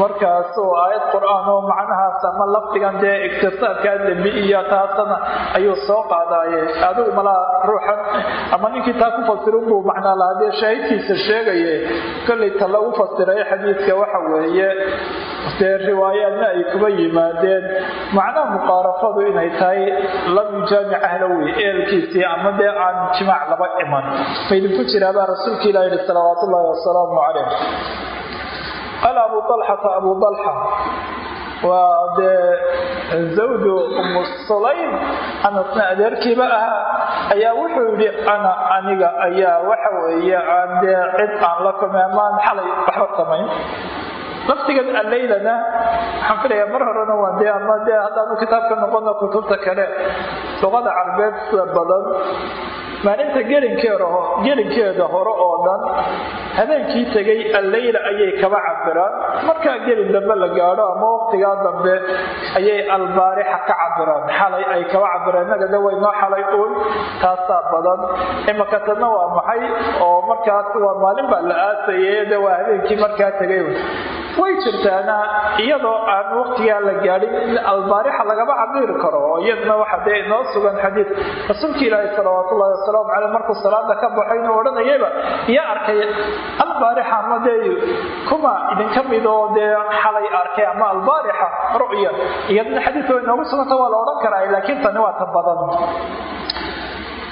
Markaas aayad qur'aan oo macnahaas ama lafdigan dee iktisaabkaa dembi iyo taasana ayuu soo qaadaaye adigu malaa ruuxan ama ninkii taa ku fasirin buu macnaa lahaa dee shaahidkiisa sheegaye kollay ta lagu fasiray xadiidka waxa weeye dee riwaayaadna ay kuba yimaadeen. Macnaha muqaarafadu inay tahay lam yujaamic ahlawi eelkiisii ama dee aan jimaac laba iman. Maydinku jiraabaa rasuulka ilah yihi salawaat ullaahi wasalaamu calayh. Qaala abu alxata abu alxa waa dee zawju umu sulaym anasna adeerkiiba ahaa ayaa wuxuu yidhi ana aniga ayaa waxa weeye aan dee cid aan la kulmay amaan xalay waxba samayn laftigan alleylana waxaan filayaa mar horena waa dee ama dee haddaanu kitaabka noqono kutubta kale. Luqada carbeed sida badan maalinta gelinkeeda hore oo dhan habeenkii tegay alleyla ayay kaba cabiraan. Markaa gelin dambe la gaadho ama waqtigaa dambe ayay albaarixa ka cabiraan. Xalay ay kaba cabiraan. Innaga de waynoo xalay uun taasaa badan. Imaka waa maxay? Oo markaas waa maalin baa la aasayay de waa habeenkii markaa tegay way jirtaana iyadoo aan waqtigaa la gaadhin in albaarixa lagaba cabiri karo. Oo iyaduna waxa dee inoo sugan xadiid rasuulka ilaahi salawaat ullahi wasalaamu caleyh markuu salaada ka baxay inuu odhanayaba iyo arkay albaarixa ama dee kuma idinka mid oo dee xalay arkay ama albaarixa ru'ya. Iyaduna xadiidka way inoogu suganta waa la odhan karaa laakiin tani waa ta badan.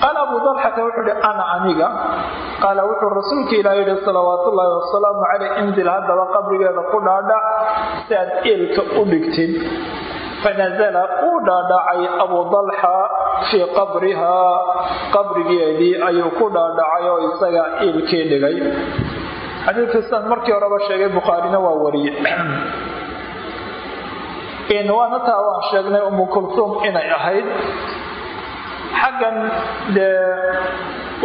Qaala abu dalxata wuxuu ihi ana aniga. Qaala wuxuu rasuulka ilaah yidhi salawaat wasalaamu caleyh inzil haddaba qabrigeeda ku dhaadhac si aad eelka u dhigtid fanazala uu dhaadhacay abu dalxa fii qabrihaa qabrigeedii ayuu ku dhaadhacay oo isaga iilkii dhigay. Xadiidkasaan markii horeba sheegay bukhaarina waa wariye. Waana taa waan sheegnay umu kulsuum inay ahayd. Xaggan dee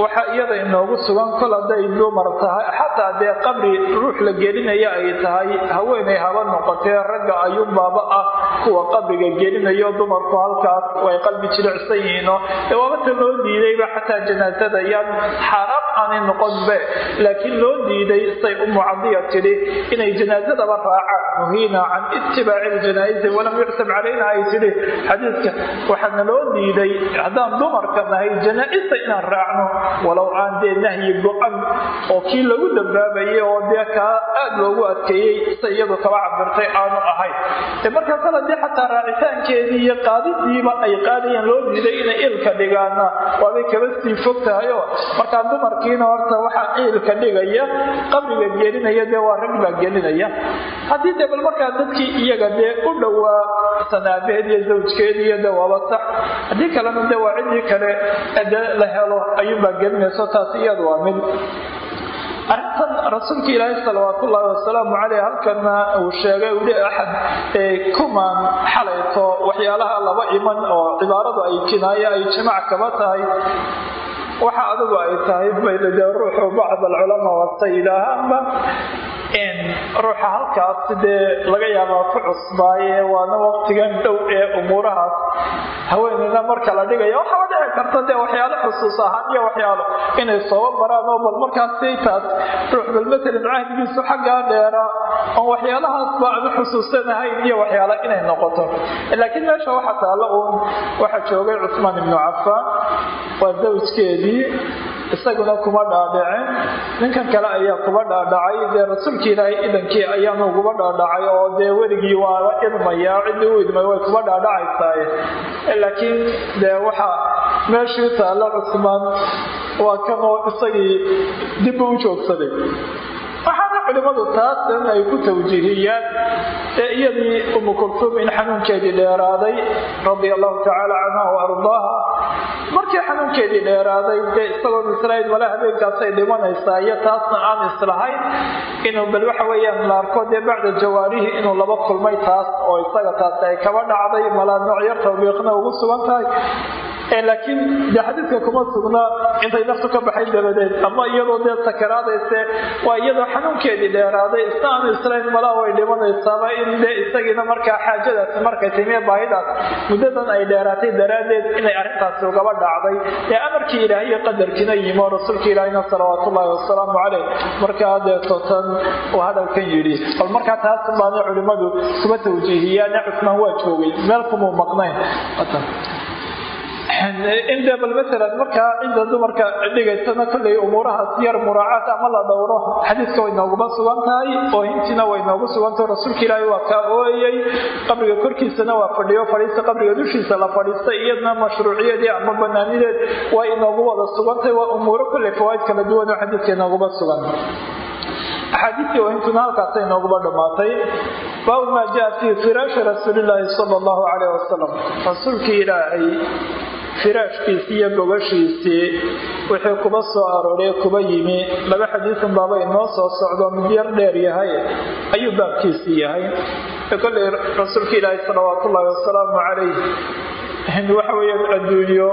waxa iyada inoogu sugan kol hadday dumar tahay xataa dee qabri ruux la gelinaya ay tahay haweenay haba noqotee ragga ayuunbaaba ah kuwa qabriga gelinayo dumarku halkaas way qalbi jilicsan yihiino. Waabata loo diidayba xataa janaasada yaan xaaraam aanay noqonbe laakiin loo diiday say umu cadiya tidhi inay janaasadaba raacaan. Nuhiina can itibaaci ljanaaisi walam yuxsab calayna ay tidhi xadiidka waxaana loo diiday haddaan dumarka nahay janaaista inaan raacno walow aan dee nahyi go-an oo kii lagu dambaabayay oo dee kaa aad loogu adkeeyey sa iyadu kaba cabirtay aanu ahayn. De markaa kale dee xataa raacitaankeedii iyo qaadidiiba ay qaadayaan loo diiday inay ilka dhigaana waabay kaba sii fog tahayoo markaa dumarkiina horta waxaa iilka dhigaya qabriga gelinaya dee waa rag baa gelinaya. Haddii dee bal markaa dadkii iyaga dee u dhowaa sanaabeed iyo zawjkeediiyo de waaba sax. Haddii kalena de waa ciddii kale de la helo ayuunbaa gelinayso taas iyadu waa mid. Arrintan rasuulka ilaahi salawaat ullaahi wasalaamu caleyh halkana uu sheegay uli axad kumaan xalayto waxyaalaha laba iman oo cibaaradu ay kinaayo ay jimaac kaba tahay. Waxa adigu ay tahay baydade ruuxu bacd alculamaa wasta yidhaahaanba ruuxa halkaas dee laga yaabaa ku cusbaaye waana waqtigan dhow ee umuurahaas haweeneyna marka la dhigaya waxaa dhici karta dee waxyaalo xusuus ahaan iyo waxyaalo. Inay sooba maraan oo bal markaasay taas ruux bal matalan cahdigiisu xaggaa dheera oon waxyaalahaasba aanu xusuusanahayn iyo waxyaalo inay noqoto. Laakiin meesha waxa taalla uun waxaa joogay cusmaan ibnu cafaan waa zawjkeedii isaguna kuma dhaadhaceen ninkan kale ayaa kuba dhaadhacay. Dee rasuulka ilaahay idankii ayaanu uguba dhaadhacay oo dee weligii waaba idmaya ciddii u idmay way kuba dhaadhacaysaaye laakiin dee waxa meeshii taalla cusmaan waa kanoo isagii dibba u joogsaday. Waxaana culimmadu taasan ay ku tawjiihiyaan. Ee iyadii umu kultuum in xanuunkeedii dheeraaday radia allahu tacaala canha wa markii xanuunkeedii dheeraaday dee isagoo israa'iil male habeenkaasay dhimanaysaa iyo taasna aan islahayn inuu bal waxa weeyaan laarko dee bacda jawaarihi inuu laba kulmay taas oo isaga taasi ay kaba dhacday malaa nooc yar tawbiiqna ugu sugan tahay. Laakiin dee xadiidka kuma sugna intay naftu ka baxay dabadeed ama iyadoo dee sakaraadayse waa iyadoo xanuunkeedii dheeraaday isna islayn malaa way dhimanaysaaba in dee isagiina markaa xaajadaasi markay timiye baahidaas muddadan ay dheeraatay daraaddeed inay arrintaasi ugaba dhacday. Ee amarkii ilaahay iyo qadarkiina yimo rasuulka ilaahina salawaatullaahi wasalaamu caleyh markaa deeto tan uu hadalkan yidhi. Bal markaa taas baana culimmadu kuma tawjiihiyaane cusmaan waa joogay meel kumuu maqnayn inde bal maalan markaa cinda dumarka dhigaysana kollay umuurahaas yar muraacaad ama la dhowro xadiiska way nooguma sugan tahay oo hintiina way noogu sugantaho rasuulka ilaahay waa kaa ooyay qabriga korkiisana waa fadhiyo fadhiista qabriga dushiisa la fadhiistay iyadna mashruuciyaedii ama banaanideed waa inoogu wada sugantahay waa umuuro kollay fawaaid kala duwan oo xadiiska inooguma sugan. Axaadiistii wahintuna halkaasay nooguba dhammaatay. Baabu maa jaa fii firaashi rasuulilaahi sala allahu caleyh wasalam rasuulkii ilaahay firaashkiisii iyo gogashiisii wixii kuba soo arooray kuba yimi. Laba xadiisun baaba inoo soo socdo mid yar dheer yahay ayuu baabkiisii yahay. Kolley rasuulka ilaahi salawaatullaahi wasalaamu calayh waxa weyaan adduunyo.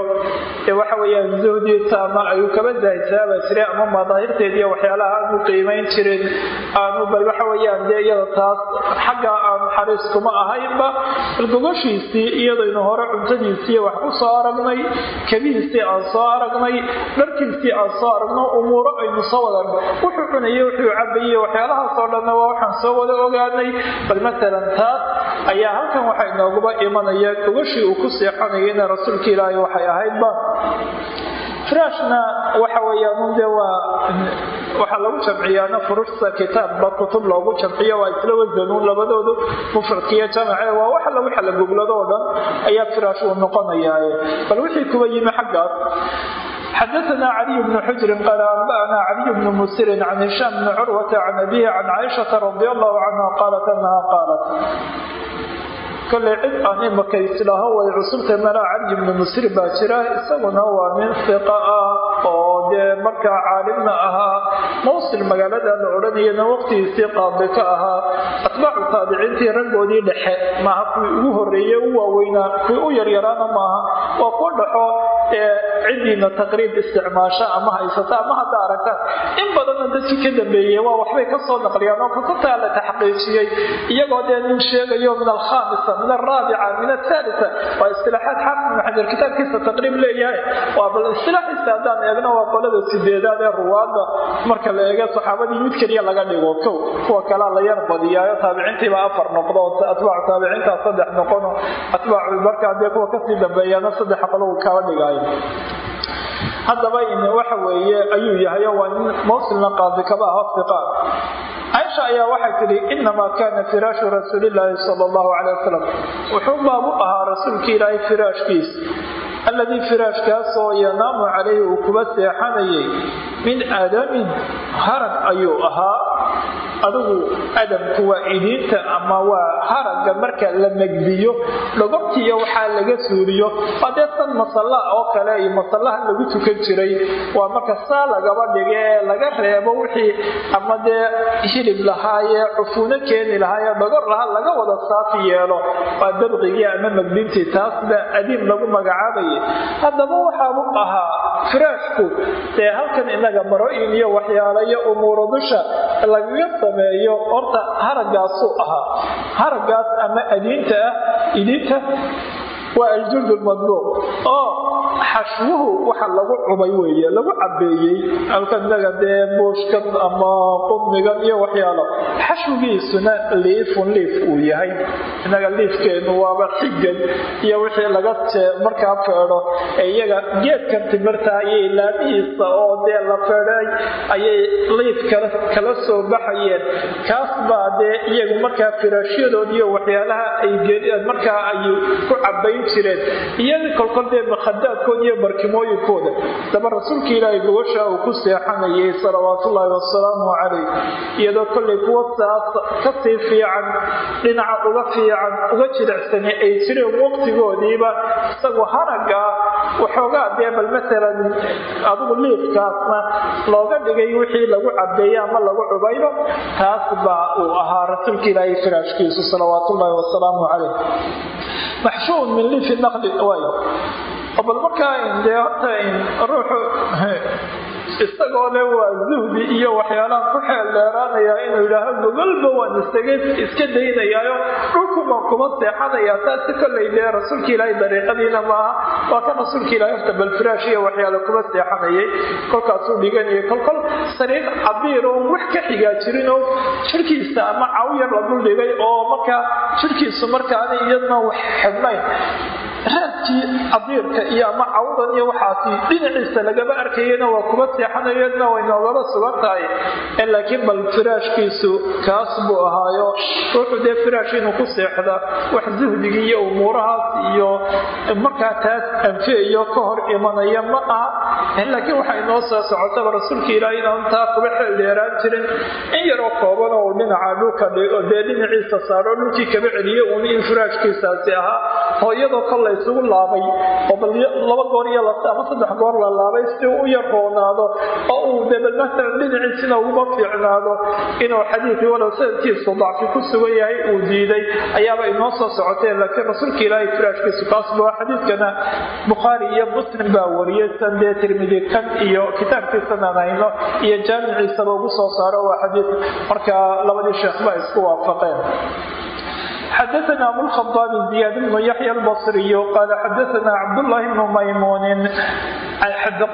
Ee waxa weyaan zuhdii taama ayuu kaba daahitaaba jiray ama madaahirteediiyo waxyaalaha aanu qiimayn jirin aanu bal waxa weyaan dee iyada taas xagga aanu xariis kuma ahaynba bal gogashiisii iyadaynu hore cuntadiisii wax ku soo aragnay kabihiisii aan soo aragnay dharkiisii aan soo aragno umuuro aynu soo wadan. Wuxuu cunayay wuxuu cabayay waxyaalahaasoo dhanna waa waxaan soo wada ogaanay bal matalan taas ayaa halkan waxa inooguba imanaya gogashii uu ku xunayina rasuulka ilaahi waxay ahaydba. Firaashna waxa weeyaan dee waa waxaa lagu jamciyaana furushta kitaabba kutub loogu jamciyo waa isla wasanuun labadoodu. Mufradkiiyo jamace waa waxa lagu xalagoglado oo dhan ayaa firaash uu noqonayaaye. Bal wixii kuwa yimi xaggaas xadaana caliy bnu xujrin qaala anba'ana caliy bnu musirin can hishaam bni curwata can abihi can caaishata radi allahu canha qaalat anaha qaalat koley cid aan imaka islaaho way cusubtay malaa cali bni musir baa jira isaguna waa nin fiqa ah oo dee markaa caalimna ahaa mawsil magaalada la odhanayana waqtigiisii qaadi ka ahaa atbaacu taabiciintii raggoodii dhexe maaha kuwii ugu horeeye u waaweynaa kuwii u yaryaraana maaha waa kuwa dhaxo ee cidiina taqriib isticmaasha ama haysata ama hadda aragtaan in badanna dadkii ka dambeeyey waa waxbay ka soo naqliyaan oo kutubtaa la taxqiijiyey iyagoo dee nin sheegayo min alkhamisa min alraabica min athaalita waa istilaaxaad xaafid kitaabkiisa taqriib leeyahay bal istilaaxiisa haddaan eegno waa qolada sideedaad ee ruwaada marka la eego saxaabadii mid keliya laga dhigo kow kuwa kalea la yar badiyaayo taabiciintiiba afar noqdo atbaacu taabiciintaa saddex noqono atbaacu markaa dee kuwa ka sii dambeeyaana saddex qolow kaba dhigaayo haddaba waxa weeye ayuu yahay waa nin mawsilna qaadi kaba ah fiqa caaisha ayaa waxay tidhi inamaa kaana firaashu rasuulilaahi sala allahu calay wasalam wuxuu baab u ahaa rasuulka ilaahay firaashkiisa alladii firaashkaasoo yanaamu calayhi uu kuba seexanayay min aadamin harag ayuu ahaa adigu adamku waa idiinta ama waa haragga marka la megdiyo dhogobtiiyo waxaa laga suuriyo. Waa dee san oo kale iyo masallaha lagu tukan jiray waa marka saa lagaba dhige ee laga reebo wixii ama dee hilib lahaayee cufuuno keeni lahaayee dhogor lahaa laga wada saafi yeelo. Waa dabqigii ama megdintii taas baa adiim lagu magacaabayay haddaba waxaabu ahaa firaashku dee halkan inaga maro-in iyo waxyaala iyo umuuro dusha lagaga sameeyo horta haraggaasuu ahaa haraggaas ama adiinta ah idiinta waa aljuld lmadbuuq oo xashwuhu waxa lagu cubay weeye lagu cabeeyey halkan inaga dee buushkan ama qudmigan iyo waxyaalo. Xashwigiisuna liifun liif uu yahay. Inaga liifkeenu waaba xigan iyo wixii laga markaa feedho ee iyaga geedkan timirta ayay laamihiisa oo dee la feedhay ayay liif kala soo baxayeen. Kaas baa dee iyagu markaa firaashyadood iyo waxyaalaha ay markaa ay ku cabayn jireen. Iyada kolkol dee makhadaadkooda iyo barkimooyinkooda. Daba rasuulka ilaahay gogosha uu ku seexanayay salawaatullaahi wasalaamu calayh iyadoo kollay kuwa saas ka sii fiican dhinaca uga fiican uga jilicsani ay jireen waqtigoodiiba isagu haragga waxoogaa dee bal maalan adigu liifkaasna looga dhigay wixii lagu cabeeye ama lagu cubayno taas baa uu ahaa rasuulka ilaahay firaashkiisu salawaatullaahi wasalaamu calayh. Maxshuun min liifi naqli bal markaa dee ruuxu isagoo le waa zuhdi iyo waxyaalaha ku xeel dheeraanaya inuu yidhaaho gogolba waan isaga iska daynayaayo dhulkuma kuma seexanaya taasi kollay dee ilaahay dariiqadiina maaha waa kan rasuulka ilahay horta bal firaash iyo waxyaale kuma seexanayay. Kolkaasuu dhiganayay kolkol sariir cabiir oo wax ka xigaa jirin oo jirkiisa ama cawyar la dul dhigay oo markaa jirkiisu markaana iyadna wax xidhnayn. Raadkii cadiirka iyo ama cawdan iyo waxaasi dhinaciisa lagama arkayana waa kuma seexanayana way noogaba sugan tahay laakiin bal firaashkiisu kaas buu ahaayo. Ruuxu dee firaash inuu ku seexda wax zuhdigii iyo umuurahaas iyo markaa taas anfiyayo ka hor imanaya ma aha. Laakiin waxaa inoo soo socotaba rasuulka ilaahay inaan taa kuba xeel dheeraan jirin. In yaroo kooban oo dhinaca dhulka dee dhinaciisa saaro dhulkii kaba celiyo uun in firaashkiisaasi ahaa hooyadoo kol la isugu laabay oo laba goor iyo ama saddex goor la laabay si uu u yar roonaado oo uu dee bal masalan dhinaciisina uguma fiicnaado inuu xadiidkii walow sanadkiisu dacfi ku sugan yahay uu diiday. Ayaaba inoo soo socoteen laakiin rasuulka ilaahay firaashkiisu kaasba xadiidkana bukhaari iyo muslim baa wariyay san dee tirmidi kan iyo kitaabkiisanaan hayno iyo jaamiciisaba ugu soo saaro waa xadiid. Markaa labadii sheekh baa isku waafaqeen xadaana abulkhadaabi ziyaad bnu yaxya albasriy qaala xadaana cabdullaahi bnu maymuunin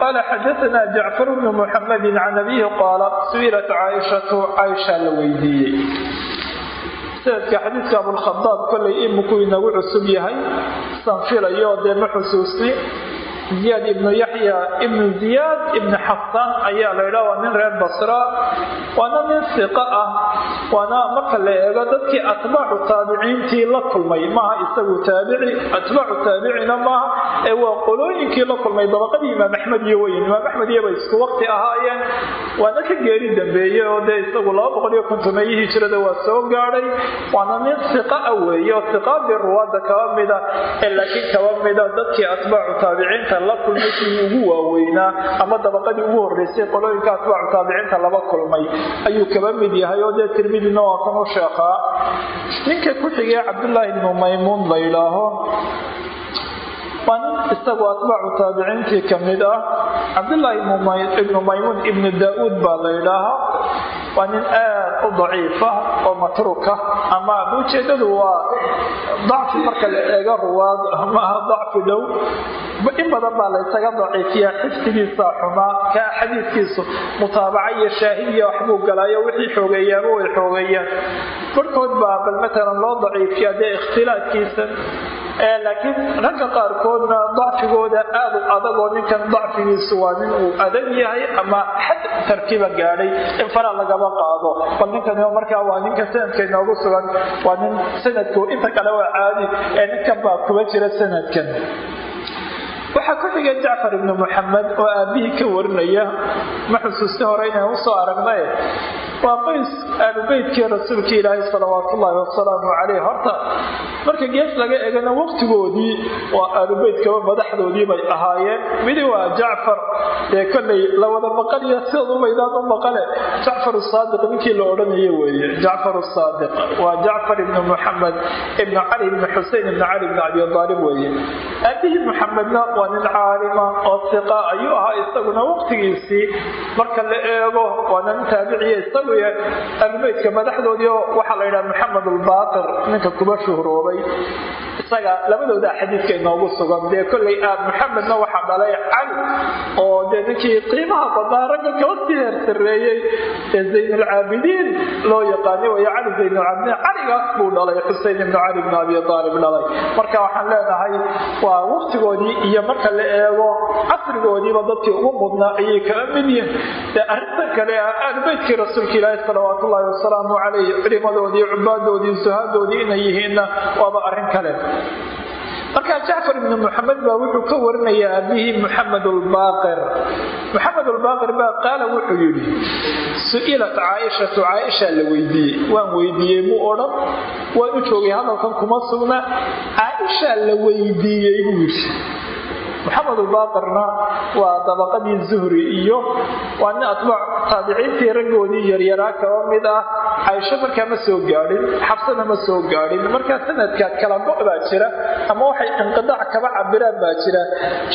qaala xadaana jacfar bnu muxammadin can abihi qaala su'ilat caaishatu caaisha la weydiiyey sanadka xadiidka abulkhadaab kolay iminku inagu cusub yahay san filayo dee ma xusuusi ziyaad ibnu yaxya ibnu ziyaad ibnu xasan ayaa la ydhaha waa nin reer basra waana nin siqa ah waana marka la eego dadkii atbaacu taabiciintii la kulmay maaha isagu taabici atbaacu taabicina maaha ee waa qolooyinkii la kulmay dabaqadii imaam axmed iyo weyn imaam axmed iyaba isku waqti ahaayeen waana ka geeri dambeeyey oo dee isagu laba boqol iyo kontomeeyi hijrada waa soo gaadhay waana nin siqa ah weeye oo siqaadii ruwaadda kaba mida ee laakiin kaba mida dadkii atbaacu taabiciinta la kulmay kii ugu waaweynaa ama dabaqadii ugu horeysay qolooyinka atbaacu taabiciinta laba kulmay. Ayuu kaba mid yahay oo dee tirmidina waa u sheekhaa ninka ku xigay cabdullaahi ibnu maymuun la yidhaaho nin isagu atbaacu taabiciintii ka mid ah cabdullaahi ibnu maymuun ibnu daa-uud baa la yidhaahaa waa nin aad u daciifa oo matruuka ama ujeedadu waa dacfi marka la eego ruwaad maaha dacfi dhow in badan baa la ysaga daciifiyaa xifdigiisa xumaa kaa xadiidkiisu mutaabaca iyo shaahidiya waxbuu galaayo wixii xoogeeyaaba way xoogeeyaan. Barhkood baa bal matalan loo daciifiya dee ikhtilaadkiisa laakiin ragga qaarkoodna dacfigooda aad u adagoo ninkan dacfigiisu waa nin uu adag yahay ama xad tarkiiba gaadhay in fara lagaba qaado. Bal ninkan markaa waa ninka sanadka inoogu sugan waa nin sanadku inta kale waa caadi ee ninkan baa kuba jira sanadkan. Waxaa ku xigay jacfar ibnu muxamed oo aabihii ka warinaya ma xusuusti hore inaan u soo aragnay waa qoys aalubeytkii rasuulka ilaahay salawaat ullaahi wasalaamu caleyh horta marka gees laga egana waqtigoodii waa aalubeytkaba madaxdoodii ahaayeen. Midi waa jacfar dee kollay la wada maqaniyo sidaad u maqane jacfar saadiq ninkii la odhanayo weeye jacfar saadiq. Waa jacfar ibnu muxamed ibnu cali ibnu xusein ibnu cali ibnu abi weeye. Aabihii muxamedna waa nin caalima oo siqa ayuu ahaa isaguna waqtigiisii marka la eego waana nin taabiciya isagu ahlubeytka madaxdoodii oo waxaa la yidhaha maxamed albaqir ninka kuba shuhroobay. Isaga labadooda xadiidka inoogu sugan dee kollay aab maxamedna waxaa dhalay cali oo dee ninkii qiimaha badnaa ragga kaba sii heersareeyey ee zaynulcaabidiin loo yaqaani way cali zaynulcaabidiin caligaas buu dhalay xusein ibnu cali ibnu abi aalib dhalay. Marka waxaan leenahay waa waqtigoodii iyo marka la eego casrigoodiiba dadkii ugu mudnaa ayay kala mid yihiin. Dee arrintan kale ah ahlubeytkii rasuulka ilaahi salawaat ullaahi wasalaamu caleyh culimadoodii cubaadoodii suhaadoodii inay yihiinna waaba arrin kale. Markaa jacfar ibnu muxamed baa wuxuu ka warinayaa aabihii muxamed lbaaqir muxamed lbaaqir baa qaala wuxuu yidhi su'ilat caaishatu caaisha la weydiiyey. Waan weydiiyey muu odhan waan u joogay hadalkan kuma sugna. Caaisha la weydiiyey buu yidhi maxamed ulbaaqirna waa dabaqadii zuhri iyo waa nin atbaac taabiciintii raggoodii yaryaraa kaba mid ah. Caaisho markaa ma soo gaadhin xabsana ma soo gaadhin markaa sanadka kala go' baa jira ama waxay inqidaac kaba cabiraan baa jira.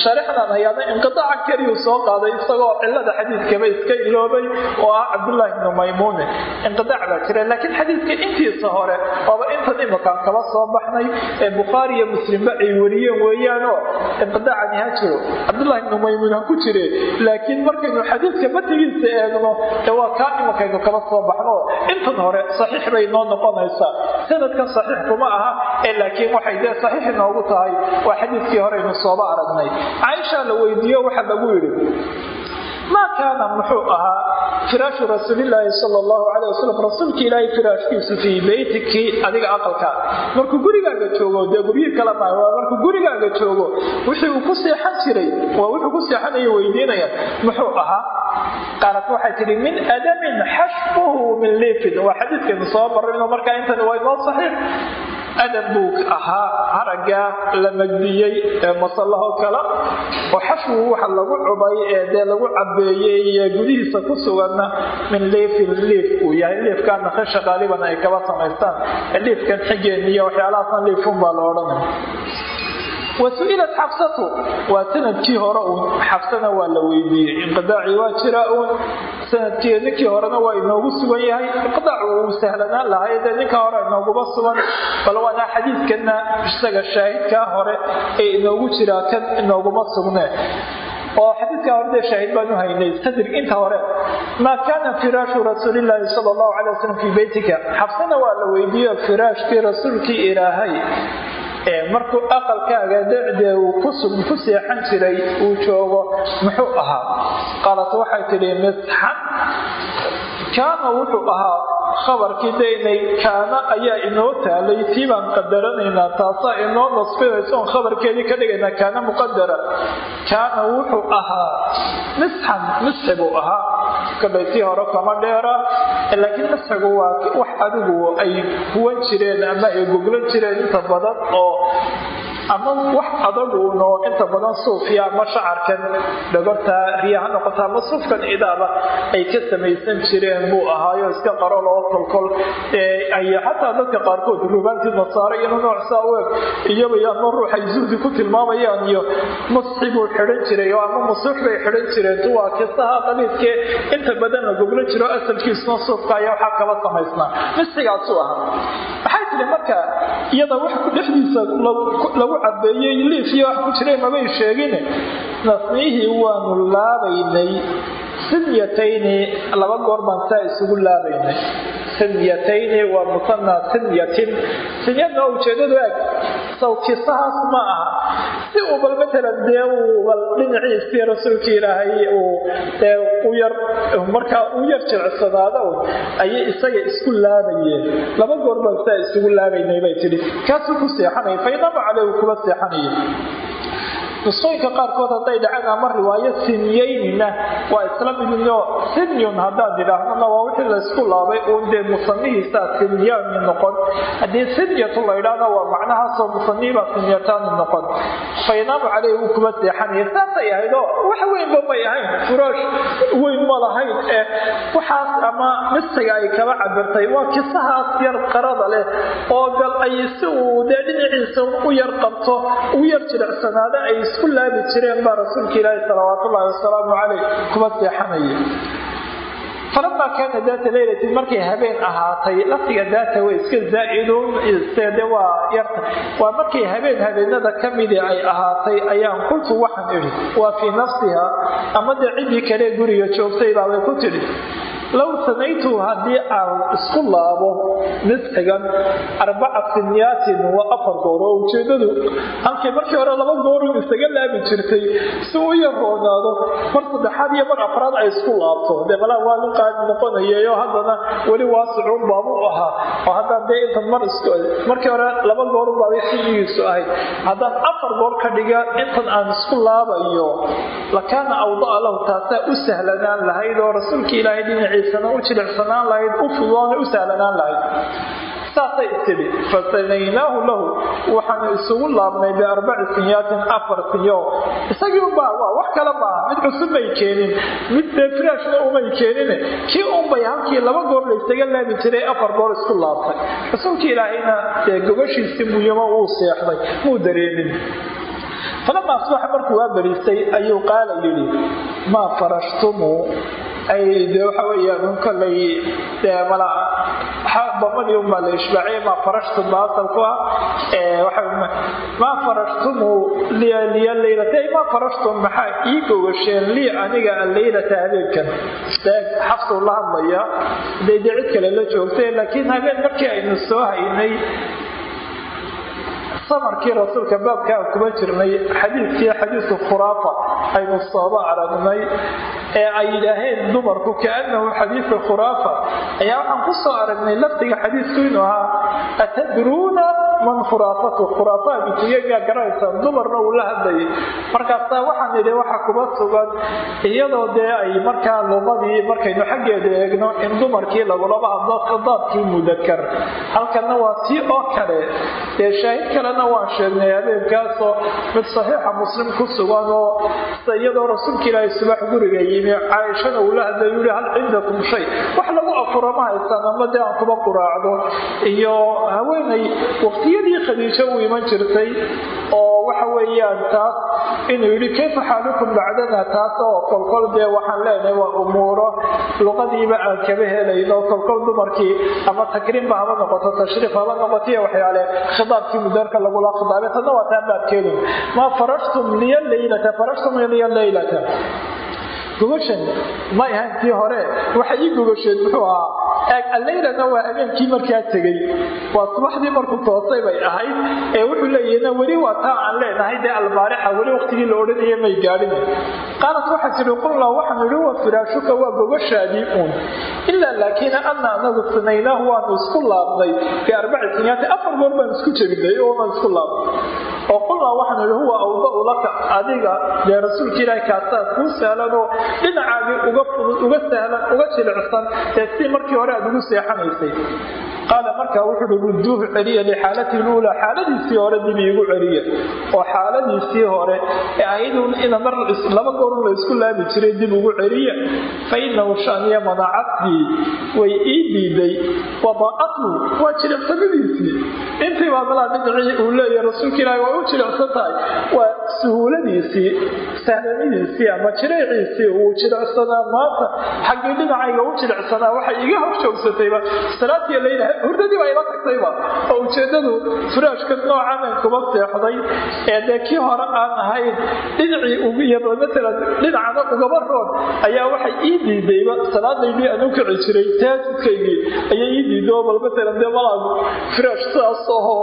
Shaarixdan hayaana inqidaaca keliyuu soo qaaday isagoo cilada xadiidkaba iska iloobay oo ah cabdullaahi ibnu maymuune inqidaac baa jira laakiin xadiidka intiisa hore waaba intan imakaan kaba soo baxnay ee bukhaari iyo muslimba ay wariyeen weeyaanoo. Inqidaacani ha jiro cabdullahi ibnu maymuun ha ku jire laakiin markaynu xadiidka matigiisa eegno ee waa kaa imankaynu kaba soo baxno intan hore saxiix bay noo noqonaysaa. Sanadkan saxiix kuma aha ee laakiin waxay dee saxiix inoogu tahay waa xadiidkii horeynu sooba aragnay. Caaisha la weydiiyo waxa lagu yidhi maa kaana muxuu ahaa firaashu rasuulilaahi sal allahu calay wasalam rasuulka ilaahay firaashkiisu fii beytiki adiga aqalka. Markuu gurigaaga joogo dee guryihii kala maayo waa markuu gurigaaga joogo wixii uu ku seexan jiray waa wuxuu ku seexanayo weydiinaya muxuu ahaa? Qaalat waxay tidhi min adamin xashbuhu min liifin. Waa xadiidkaynu soo marrayno markaa intani waa inoo saxiix adam buu ahaa haragaa la magdiyey ee masallaho kale. Oo xashwigu waxa lagu cubay ee dee lagu cabeeyey gudihiisa ku suganna min liifin liif uu yahay. Liifkaana khasha qaaliban ay kaba samaystaan. Liifkan xigeen waxyaalahaasna liifun baa la odhanaya wasu'ilat xabsatu waa sannadkii hore uun xabsana waa la weydiiyey. Inqidaacii waa jira uun sannadkii ninkii horena waa inoogu sugan yahay. Inqidaacu uu sahlanaan lahay dee ninka hore inooguma sugan. Bal waana xadiidkana isaga shaahidkaa hore ee inoogu jiraa kan inooguma sugne. Oo xadiidkaa hore dee shaahid baanu haynay. Sadr inta hore. Maa kaana firaashu rasuulilaahi sal allahu calay wasalam fii beytika. Xabsana waa la weydiiyo firaashkii rasuulkii ilaahay markuu aqalkaaga decdee uu ku seexan jiray uu joogo muxuu ahaa? Qaalat waxay tidhi misxan kaana wuxuu ahaa khabarkii daynay kaana ayaa inoo taalay tii baan qadaranaynaa taasaa inoo nasbinaysa oon khabarkeedii ka dhigaynaa kaana muqadara kaana wuxuu ahaa misxan misxi ahaa. Kolay tii hore kama dheera laakiin misxigu waa wax adigu ay huwan jireen ama ay goglan jireen inta badan oo ama wax adaguuno inta badan suufya ama shacarkan. Dhagorta riya ha noqota ama suufkan idaaba ay ka samaysan jireen buu ahaayo iska qarol oo kolkol. Ay xataa dadka qaarkood rubaantii nasaare iyo noocsaa u eg iyaba ama ruux ay zuhdi ku tilmaamayaan iyo musxi buu xidhan jiray oo ama musuux bay xidhan jireen. Tuwaa kisaha qaliidkee inta badan la goglan jiro asalkiisuna suufka ayaa waxaa kaba samaysnaa. Misxigaasuu ahaa. Waxay tihi marka iyada wax dhexdiisa lagu cabeeyey liif iyo wax ku jiray mabay sheegin nasnihii waanu laabaynay sinyatayni laba goor baan saa isugu laabaynay. Sinyatayni waa musanaa sinyatin. Sinyadna ujeedadu eg sawkisahaas ma aha. Si uu bal matalan dee uu bal dhinaciisii rasuulka ilaahay uu dee u yar markaa u yar jilicsanaado ayay isaga isku laabayeen laba goor baan saa isugu laabaynay bay tidhi. Kaasuu ku seexanaya faynama caleyh kuba seexanaya nusooyinka qaarkood hadday dhaceen ama riwaayo sinyaynina waa isla midno sinyun haddaan idhaahnona waa wixii laysku laabay uun dee musanihiisaa sinyaani noqon. Haddii sinyatu la ydhaahna waa macnahaasoo musanihiibaa sinyataani noqon. Faynaamu caleyh wuu kuba seexanaya saasay ahayd wax weynba may ahayn furaash weyn ma lahayn ee waxaas ama misiga ay kaba cabirtay waa kisahaas yar qarada leh oo gal ay si uu dee dhinaciisa u yar qabto u yar jilicsanaada ay isku laabi jireen baa rasuulka ilaahi salawaat ullahi wasalaamu caleyh kuba seexanaya falamaa kaana daata leylatin markay habeen ahaatay laftiga daata way iska zaa-iduun de waa yarta. Waa markay habeen habeenada ka midi ay ahaatay ayaan qultu waxaan idhi waa fii nafsiha ama dee ciddii kale guriga joogtay baabay ku tidhi low sanaytu haddii aan isku laabo nisxigan arbaca sinyaatin waa afar goor oo ujeedadu halkay markii hore laba goorun isaga laabi jirtay si u yaroonaado mar saddexaad iyo mar afraad ay isku laabto dee malaa waa nin qaadi noqonayayo haddana weli waasicuun baabu ahaa oo haddaan dee intan mar is markii hore laba goorun baabay siyigiisu ahayd haddaan afar goor ka dhiga intan aan isku laabayo lakaana awdaa lahu taasaa u sahlanaan lahayd oo rasuulka ilaahay dhinaci u jilicsanaan lahayd u fudoona u sahlanaan lahayd. Saasay istidhi fasanaynaahu lahu. Waxaanu isugu laabnay biarbaci sinyaatin afar sinyo isagii unbaa waa wax kale maaha mid cusub may keenin mid dee umay keenin. Kii unbay halkii laba goor la isaga laabi jiray afar goor isku laabtay. Rasuulka ilaahayna dee gobashiisii muyamo wuu seexday muu dareemin. Falama asbaxa markuu waa bariistay ayuu qaala yidhi maa farashtumuu damadii unbaa la ishbaaciyay maa farashtum ba asalku ah maa farashtumu liya ay maa farashtum maxaa ii gogasheen lii aniga alleylata habeenkan? Deeg xafsuu la hadlaya dee kale la joogtay laakiin habeen markii aynu soo haynay samarkii rasuulka baabkaan kuma jirnay xadiidkii xadiisu khuraafa aynu sooba aragnay ee ay yidhaaheen dumarku kaanahu xadiisu khuraafa. Ayaa waxaan ku soo aragnay lafdiga xadiisku inuu ahaa atadruuna man khuraafatu khuraafaha bituyagaa garanaysaan dumarna uu la hadlayay. Markaasaa waxaan idhi waxa kuma sugan iyadoo dee ay markaa luqadii markaynu xaggeeda eegno in dumarkii lagulaba hadlo khadaabkii mudakar halkana waa tii oo kale. Dee shaahid kalena waan sheegnay habeenkaasoo mid saxiixa muslim ku sugan oo iyadoo rasuulka ilaahay subax guriga yimi caaishana uu la hadlay yii hal cindakum shay? Wax lagu afuro ama dee aan kuba quraacdo. Iyo haweenay waqtiyadii khadiijo u iman jirtay oo waxa weeyaan taas inuu yidhi kayfa xaalukum bacdana? Taas oo kolkol dee waxaan leenahay waa umuuro luqadiiba aan kaba helayno kolkol dumarkii ama takriimba haba noqoto tashriif haba noqoto iyo waxyaale khidaabkii mudarka lagula khidaabay tadna waa taan baabkeedu maa farashtum liya leylata farashtum liya leylata gogashan may ahayn tii hore waxa ii gogasheen muxuu ahaa alleylana waa habeenkii markaa tegey. Waa subaxdii markuu toosay bay ahayd ee wuxuu leeyahna weli waa taa aan leenahay dee albaarixa weli waqtigii la odhanaya may gaadhin. Qaalat waxaa tidhi qulnaa waxaanu idhi wa firaashuka waa gogashaadii uun. Ilaa laakiin anna anagu sinaynaahu waanu isku laabnay. Bi arbaci sinyaati afar goor baan isku jebinay oo baan isku laabnay oo qulnaa waxaanu idhi huwa awdau laka adiga dee rasuulka ilaahi kaasaa kuu sahlanoo dhinacaagii uga fudud uga sahlan uga jilicsan ee si markii hore aad ugu seexanaysay qaala markaa wuxuuhi rudduuhu celiya lixaalatihi luulaa xaaladiisii hore dib iigu celiya. Oo xaaladiisii hore ee ayadu ina mar laba goor la isku jiray dib ugu celiya fa inahu shaniya manacadii way ii diiday wadaa'atu waa jilicsanadiisii intii baa malaa dhinacii uu leeyahay rasuulka ilaahi waa u jilicsan tahay. Waa suhuuladiisii sahlanadiisii ama jireeciisii uu jilicsanaa maanta. Xaggii dhinacayga u jilicsanaa waxay iga hor joogsatayba salaadii layla hurdadii baa ila tagtayba. Oo ujeedadu furaashka noocanan kuma seexday. Ee dee kii hore aan ahayn dhinacii yaro matalan dhinacana ugaba roon ayaa waxay ii diidayba. Salaadaydii aan u kici jiray taajidkaygii ayay ii diiday bal matalan dee malaag firaash sidaas ahoo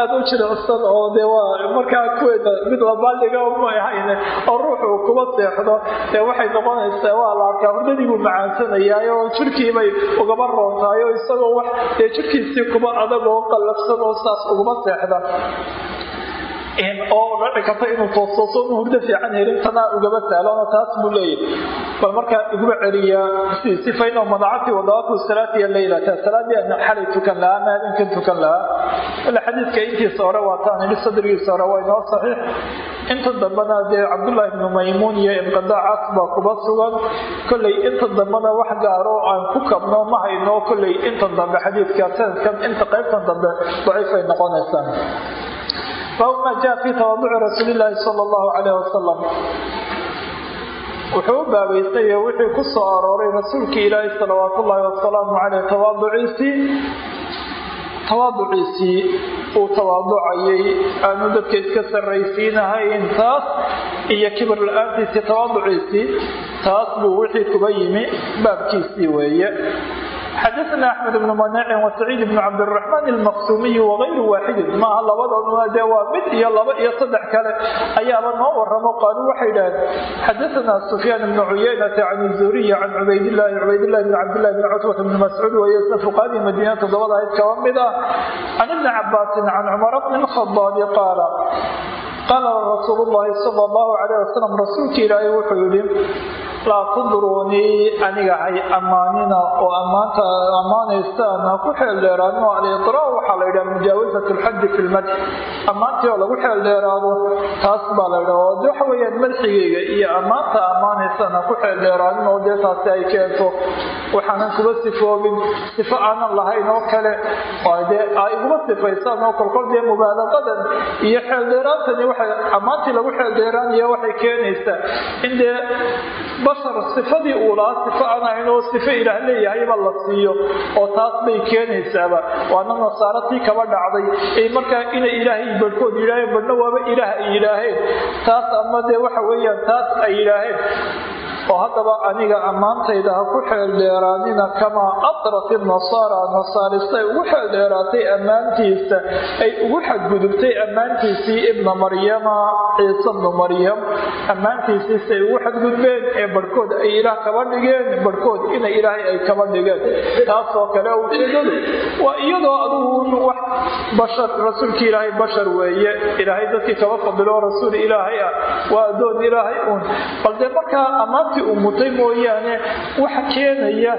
aada u jilicsan oo dee waa markaa kuweeda mid labaaliga may ahayn oo ruuxu kuma seexdo. Ee waxay noqonaysaa waa la arkaa hurdadii buu macaansanayaa oo jirkiibay ugaba roontahay oo isagoo wax dee jirkiisii kuba adag oo qallafsan oo saas uguma seexda oo dhici karta inuu toostooso inu hurdo fiican helin tanaa ugaba saalano taas buu leeyahy bal markaa iguma celiyaa sifaynoo madacatii wadaatu salaatiya leylata salaadii aan xalay tukan lahaa ama habeenkan tukan lahaa. Ila xadiidka intiisa hore waa taan idhi sadrigiisa hore waa inoo saxiix. Inta dambena dee cabdullaahi ibnu maymuun iyo inqidaacaas baa kuba sugan. Kolley inta dambena wax gaaro aan ku kabno ma hayno kolley inta dambe xadiidka sanadkan inta qaybtan dambe daciifay noqonaysaa baabu maa jaa fii tawaaduci rasuuli illaahi sala allahu calayh wasalam wuxuu u baabaystay wixii ku soo arooray rasuulkii ilaahi salawaat ullaahi wasalaamu caleyh tawaaduciisii. Tawaaduciisii uu tawaaducayay aanu dadka iska sarraysiinahayn taas iyo kibir la'aantiisii tawaaduciisii taas buu wixii kuba yimi baabkiisii weeye xadaثna axmed bn maniicin wasaciid bn cabdiraxmaan almaqsuumiyi wagayru waaxidin maaha labadooduna dee waa mid iyo laba iyo saddex kale ayaaba noo waramo qaaluu waxay idhaheen xadaثna sufyaan bn cuyaynata can zuuriyi can cubaydilahi cubaydillahi bn cabdillahi bn cutbata bn mascuud wayasna fuqaadii madiina toddobada ayd kaba mid ah can ibni cabaasin can cumar bni lkhadaabi qaala qaala rasuulu llahi sala allahu calayh wasalam rasuulka ilaahay wuxuu yidhi laa tudruunii aniga hay ammaanina oo ammaanta ammaanaystaan ha ku xeeldheeraadno aliqraa waxaa la yidhaha mujaawasat alxaddi fi lmadx ammaantii oo lagu xeeldheeraado taas baa la yidhaha oo de waxa weeyaan madxigayga iyo ammaanta ammaanaysaan ha ku xeeldheeraadin oo dee taasi ay keento waxaanan kuba sifoobin sifo aanan lahayn oo kale dee a iguma sifaysaan oo kolkol dee mubaalaqadan iyo xeeldheeraantani ammaantii lagu xeeldheeraanaya waxay keenaysaa. In dee bashar sifadii uu lahaa sifo aan ahayn oo sifo ilaah leeyahayba la siiyo oo taas bay keenaysaaba. Waana nasaaro tii kaba dhacday ay markaa inay ilaahay barhkood yidhaaheen badhna waaba ilaah ay yidhaaheen taas ama dee waxa weeyaan taas ay yidhaaheen oo haddaba aniga ammaantayda ha ku xeeldheeraanina kamaa adrat inasaara nasaari siday ugu xeeldheeraatay ammaantiisa ay ugu xadgudubtay ammaantiisii ibna maryama ciise bnu maryam. Ammaantiisii siay ugu xadgudbeen ee barhkood ay ilaah kaba dhigeen barhkood inay ilaahay ay kaba dhigeen. Taasoo kale ujeedadu waa iyadoo adugu wax bashar rasuulkii ilaahay bashar weeye. Ilaahay dadkii kaba fadilo rasuul ilaahay ah waa addoon ilaahay uun. Bal dee markaa ammaantii uu mutay mooyaane waxa keenaya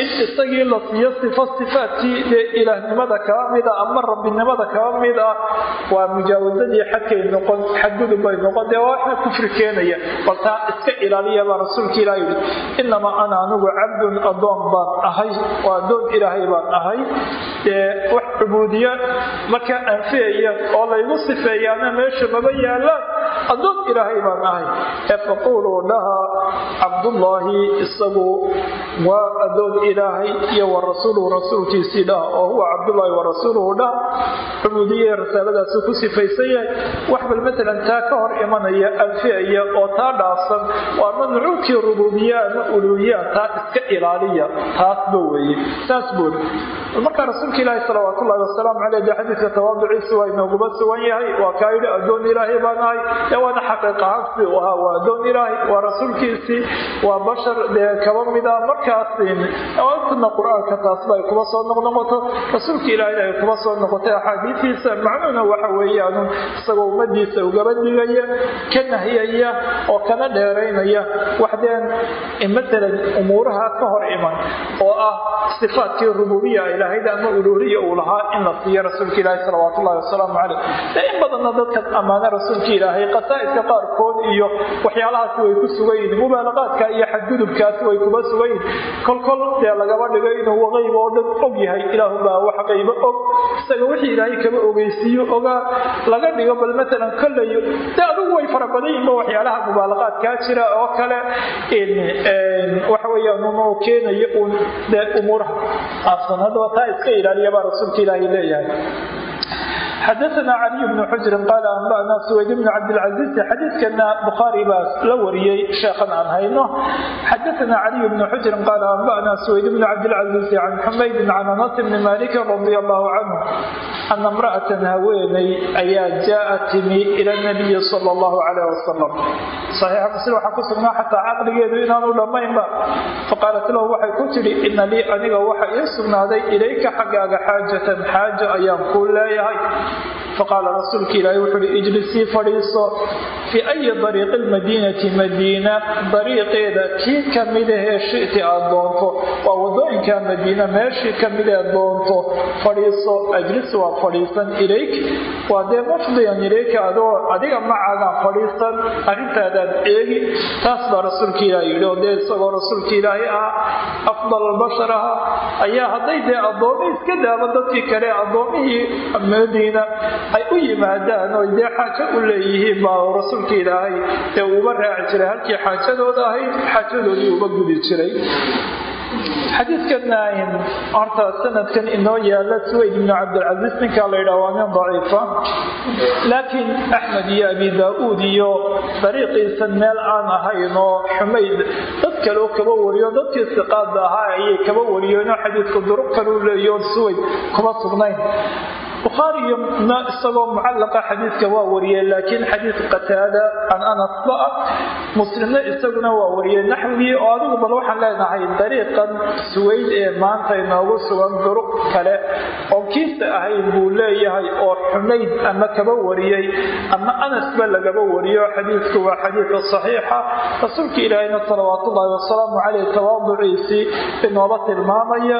in isagii la siiyo sifo sifaadkii dee ilaahnimada kaba mid ah ama rabbinimada kaba mid ah waa mujaawasadii xadkay noqon xadgudub noqon. Dee waa waxa kufri keenaya bal taa iska ilaaliya baa rasuulka ilaah yidhi inamaa ana anigu cabdun addoon baan ahay waa addoon ilaahay baan ahay. Dee wax cubuudiya markaa anfiyaya oo laygu sifeeyaana meesha maba yaalaan addoon ilaahay baan ahay. Ee faquuluu dhaha cabdullaahi isagu waa addoon ilaahay iyo wa rasuuluhu rasuulkiisii dhaha oo huwa cabdullaahi wa rasuuluhu dhaha cubuudiya risaaladaasu ku sifaysan yahay wax bal matalan taa ka hor imanaya anfiyaya oo taa dhaafsan. Waa madcuudkii rubuubiya ama uluuhiya taa iska ilaaliya taasba weeye saas buuri markaa rasuulka ilaahi salawaat ullahi wasalaamu caleyh dee xadiidka tawaaduciisa waa inooguba sugan yahay waa kaa yidhi addoon ilaahay baan ahay. Dee waana xaqiiq ahaan uu ahaa waa addoon ilaahay waa rasuulkiisii waa bashar dee kaba mida markaasin intana qur'aanka taasba kuba soo noqnoqoto rasuulka ilaahayna ay kuba soo noqotay axaadiistiisa macnuhuna waxa weeyaanu isagoo ummadiisa ugaba digaya ka nahiyaya oo kana dheeraynaya. Waxdeen matalan umuuraha ka hor iman oo ah sifaadkii rububiya ilaahayda ama uluuhiya uu lahaa in la siiyo rasuulka ilaahi salawaat ullahi wasalaamu caleyh dee in badanna dadkan ammaane rasuulka ilaahay qasaa'idka qaarkood iyo waxyaalahaasi way ku sugan yihiin mubaalaqaadka iyo xadgudubkaasi way kuba sugan yihiin kolkol dee lagaba dhigo inuu qayb oo dhan og yahay ilaahubaa wax qaybo og. Isaga wixii ilaahay kaba ogeysiiyo ogaa laga dhigo bal matalan kollayo dee adugu way fara badan yihinba waxyaalaha mubaalaqaadkaa jira oo kale waxa weeyaan unuu keenayo uun dee umuuraha. Aafsan haddaba taa iska ilaaliya baa rasuulka ilaahay leeyahay xadaana caliy bnu xujrin qaala anba'na suwayd bnu cabdilcasiis xadiidkana bukhaari baa la wariyey sheekhan aan hayno xadaana caliy bnu xujrin qaala anba'na suwayd bnu cabdilcasiis can xumaydin can anas bni malikin radia allahu canhu ana imra'atan haweeney ayaa jaaa timi ila nabiyi sala allahu calayh wasalam saxiixa muslim waxaa ku sugnaa xataa caqligeedu inaanu dhammaynba faqaalat lahu waxay ku tidhi ina lii aniga waxa ii sugnaaday ilayka xaggaaga xaajatan xaajo ayaan kuu leeyahay faqaala rasuulka ilaahi wuxuu uhi ijlisii fadhiiso fii ayi dariiqi lmadiinati madiina dariiqeeda kii kamidahee shiti aad doonto waa waddooyinka madiina meeshii kamidee doonto fadhiiso ajlis waa fadhiisan ilayk waa dee mufdiyan ilayka adoo adiga macaagaan fadhiisan arrintaadaad eegi taas baa rasuulka ilaahi yidhi oo dee isagoo rasuulka ilaahi ah afdal albashar aha ayaa hadday dee addoomi iska daaba dadkii kale addoomihii madiina ay u yimaadaan oy dee xaajo u leeyihiin baa rasuulka ilaahay dee uuba raaci jiray. Halkii xaajadooda ahayd xaajadoodii uba gudi jiray. Xadiidkana horta sanadkan inoo yaalla suwayd ibnu cabdilcasiis ninkaa la yidhaha waa nin daciifa. Laakiin axmed iyo abi daa-uud iyo dariiqiisan meel aan ahayn oo xumayd dad kaleo kaba wariyo dadkii siqaada ahaa ayay kaba wariyeenoo xadiidka duruq kaleu leeyo suwayd kuma sugnayn bukhaariyna isagoo mucallaqa xadiidka waa wariyey laakiin xadiid qataada can anasba ah muslimna isaguna waa wariyey naxwigii oo adigu bal waxaan leenahay dariiqan suwayd ee maanta inoogu sugan duruq kale oo kiisa ahayn buu leeyahay oo xumayd ama kaba wariyey ama anasba lagaba wariyo. Xadiidku waa xadiidka saxiixa rasuulka ilaahayna salawaatullaahi wasalaamu caleyh tawaaduciisii inooba tilmaamaya.